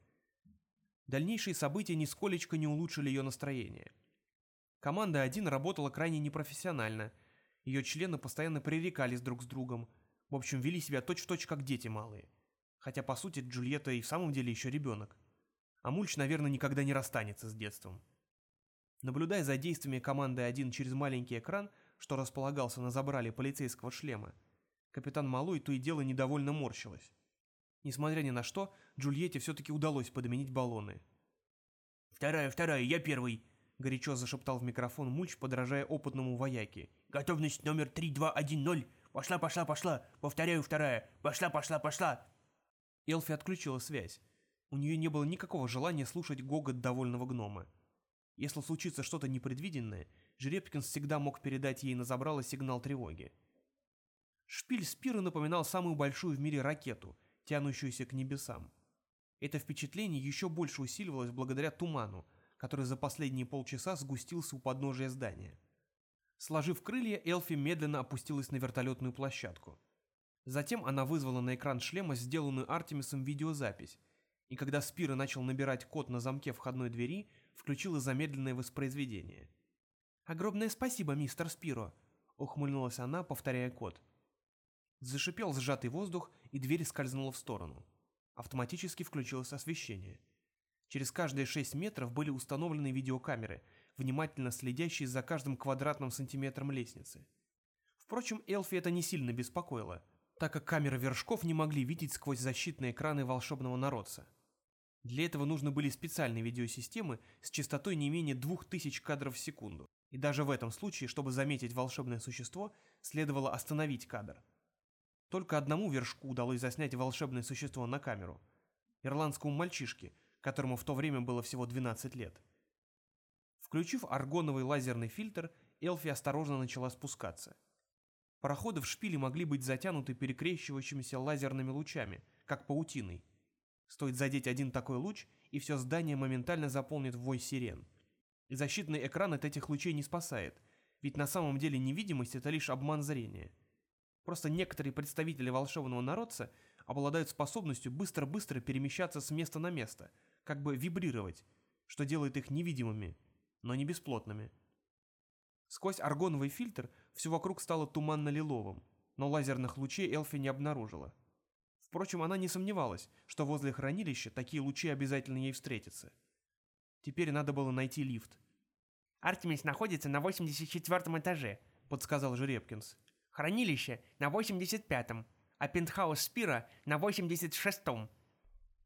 Дальнейшие события нисколечко не улучшили ее настроение. Команда 1 работала крайне непрофессионально, ее члены постоянно пререкались друг с другом, в общем, вели себя точь-в-точь, -точь, как дети малые хотя, по сути, Джульетта и в самом деле еще ребенок. А Мульч, наверное, никогда не расстанется с детством. Наблюдая за действиями команды 1 через маленький экран, что располагался на забрале полицейского шлема, капитан Малой то и дело недовольно морщилась. Несмотря ни на что, Джульетте все-таки удалось подменить баллоны. «Вторая, вторая, я первый!» — горячо зашептал в микрофон Мульч, подражая опытному вояке. «Готовность номер 3210! Пошла, пошла, пошла! Повторяю, вторая! Пошла, пошла, пошла!» Элфи отключила связь. У нее не было никакого желания слушать гогот довольного гнома. Если случится что-то непредвиденное, Жеребкинс всегда мог передать ей на забрало сигнал тревоги. Шпиль Спира напоминал самую большую в мире ракету, тянущуюся к небесам. Это впечатление еще больше усиливалось благодаря туману, который за последние полчаса сгустился у подножия здания. Сложив крылья, Элфи медленно опустилась на вертолетную площадку. Затем она вызвала на экран шлема сделанную Артемисом видеозапись, и когда Спира начал набирать код на замке входной двери, включила замедленное воспроизведение. «Огромное спасибо, мистер Спиро», — ухмыльнулась она, повторяя код. Зашипел сжатый воздух, и дверь скользнула в сторону. Автоматически включилось освещение. Через каждые шесть метров были установлены видеокамеры, внимательно следящие за каждым квадратным сантиметром лестницы. Впрочем, Элфи это не сильно беспокоило — так как камеры вершков не могли видеть сквозь защитные экраны волшебного народца. Для этого нужны были специальные видеосистемы с частотой не менее 2000 кадров в секунду. И даже в этом случае, чтобы заметить волшебное существо, следовало остановить кадр. Только одному вершку удалось заснять волшебное существо на камеру. Ирландскому мальчишке, которому в то время было всего 12 лет. Включив аргоновый лазерный фильтр, Элфи осторожно начала спускаться. Пароходы в шпиле могли быть затянуты перекрещивающимися лазерными лучами, как паутиной. Стоит задеть один такой луч, и все здание моментально заполнит вой сирен. И защитный экран от этих лучей не спасает, ведь на самом деле невидимость – это лишь обман зрения. Просто некоторые представители волшебного народца обладают способностью быстро-быстро перемещаться с места на место, как бы вибрировать, что делает их невидимыми, но не бесплотными. Сквозь аргоновый фильтр все вокруг стало туманно-лиловым, но лазерных лучей Элфи не обнаружила. Впрочем, она не сомневалась, что возле хранилища такие лучи обязательно ей встретятся. Теперь надо было найти лифт. Артемис находится на 84 этаже, подсказал Жеребкинс. Хранилище на 85-м, а пентхаус Спира на 86-м.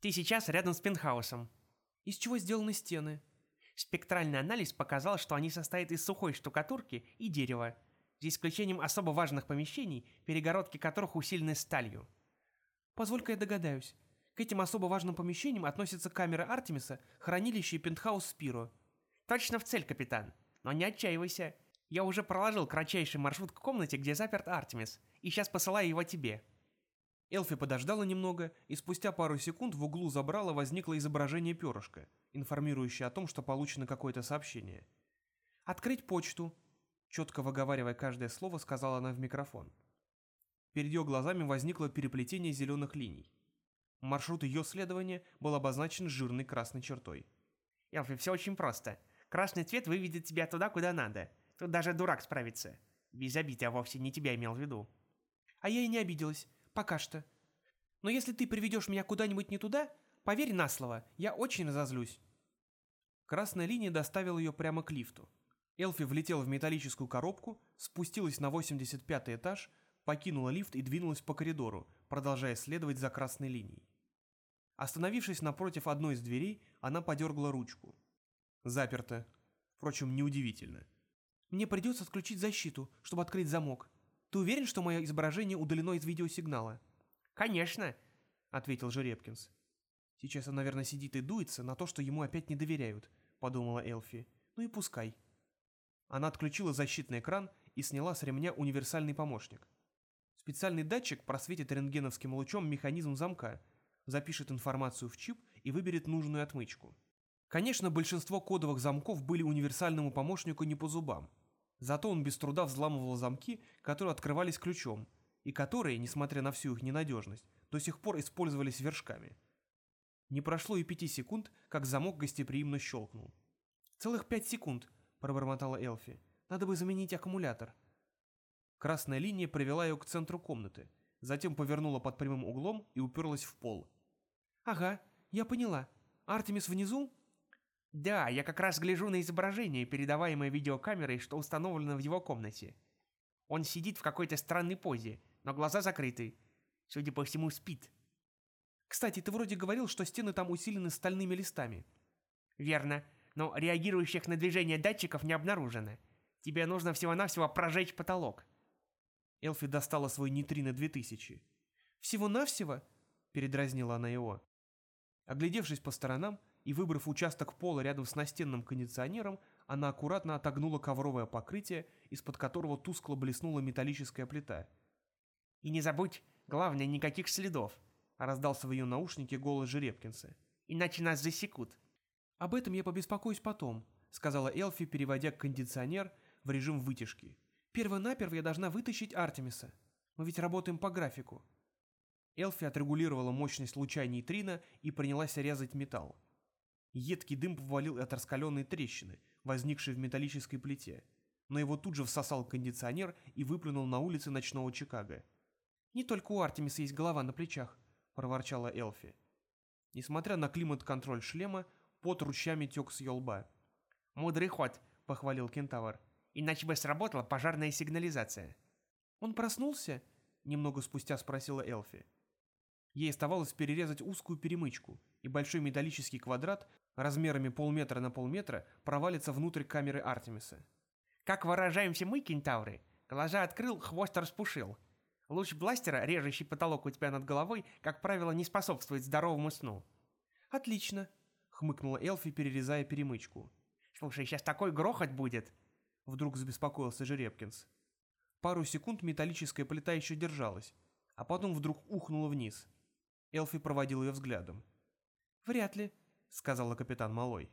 Ты сейчас рядом с пентхаусом. Из чего сделаны стены? Спектральный анализ показал, что они состоят из сухой штукатурки и дерева, за исключением особо важных помещений, перегородки которых усилены сталью. Позволь-ка я догадаюсь. К этим особо важным помещениям относятся камеры Артемиса, хранилище и пентхаус Спиро. Точно в цель, капитан. Но не отчаивайся. Я уже проложил кратчайший маршрут к комнате, где заперт Артемис, и сейчас посылаю его тебе. Элфи подождала немного, и спустя пару секунд в углу забрала возникло изображение перышка, информирующее о том, что получено какое-то сообщение. «Открыть почту», — четко выговаривая каждое слово, сказала она в микрофон. Перед ее глазами возникло переплетение зеленых линий. Маршрут ее следования был обозначен жирной красной чертой. «Элфи, все очень просто. Красный цвет выведет тебя туда, куда надо. Тут даже дурак справится. Без обид, я вовсе не тебя имел в виду». «А я и не обиделась. Пока что. Но если ты приведешь меня куда-нибудь не туда, поверь на слово, я очень разозлюсь». Красная линия доставила ее прямо к лифту. Элфи влетела в металлическую коробку, спустилась на 85 этаж, покинула лифт и двинулась по коридору, продолжая следовать за красной линией. Остановившись напротив одной из дверей, она подергала ручку. Заперто. Впрочем, неудивительно. «Мне придется отключить защиту, чтобы открыть замок. Ты уверен, что мое изображение удалено из видеосигнала?» «Конечно», — ответил Жеребкинс. «Сейчас он, наверное, сидит и дуется на то, что ему опять не доверяют», — подумала Элфи. «Ну и пускай». Она отключила защитный экран и сняла с ремня универсальный помощник. Специальный датчик просветит рентгеновским лучом механизм замка, запишет информацию в чип и выберет нужную отмычку. Конечно, большинство кодовых замков были универсальному помощнику не по зубам. Зато он без труда взламывал замки, которые открывались ключом, и которые, несмотря на всю их ненадежность, до сих пор использовались вершками. Не прошло и пяти секунд, как замок гостеприимно щелкнул. «Целых пять секунд», — пробормотала Элфи. «Надо бы заменить аккумулятор». Красная линия привела ее к центру комнаты, затем повернула под прямым углом и уперлась в пол. «Ага, я поняла. Артемис внизу?» «Да, я как раз гляжу на изображение, передаваемое видеокамерой, что установлено в его комнате. Он сидит в какой-то странной позе, но глаза закрыты. Судя по всему, спит». «Кстати, ты вроде говорил, что стены там усилены стальными листами». «Верно, но реагирующих на движение датчиков не обнаружено. Тебе нужно всего-навсего прожечь потолок». Элфи достала свой нейтрино 2000. «Всего-навсего?» — передразнила она его. Оглядевшись по сторонам и выбрав участок пола рядом с настенным кондиционером, она аккуратно отогнула ковровое покрытие, из-под которого тускло блеснула металлическая плита. «И не забудь, главное, никаких следов», — раздался в ее наушнике голос Жеребкинса. «Иначе нас засекут». «Об этом я побеспокоюсь потом», — сказала Элфи, переводя кондиционер в режим вытяжки. Перво-наперво я должна вытащить Артемиса. Мы ведь работаем по графику. Элфи отрегулировала мощность луча нейтрино и принялась резать металл. Едкий дым повалил от раскаленной трещины, возникшей в металлической плите, но его тут же всосал кондиционер и выплюнул на улице ночного Чикаго. «Не только у Артемиса есть голова на плечах», — проворчала Элфи. Несмотря на климат-контроль шлема, пот ручьями тек с ее лба. «Мудрый ход», — похвалил кентавр иначе бы сработала пожарная сигнализация. «Он проснулся?» — немного спустя спросила Элфи. Ей оставалось перерезать узкую перемычку, и большой металлический квадрат размерами полметра на полметра провалится внутрь камеры Артемиса. «Как выражаемся мы, кентавры, глаза открыл, хвост распушил. Луч бластера, режущий потолок у тебя над головой, как правило, не способствует здоровому сну». «Отлично», — хмыкнула Элфи, перерезая перемычку. «Слушай, сейчас такой грохот будет!» Вдруг забеспокоился Жеребкинс. Пару секунд металлическая плита еще держалась, а потом вдруг ухнула вниз. Элфи проводил ее взглядом. «Вряд ли», — сказала капитан Малой.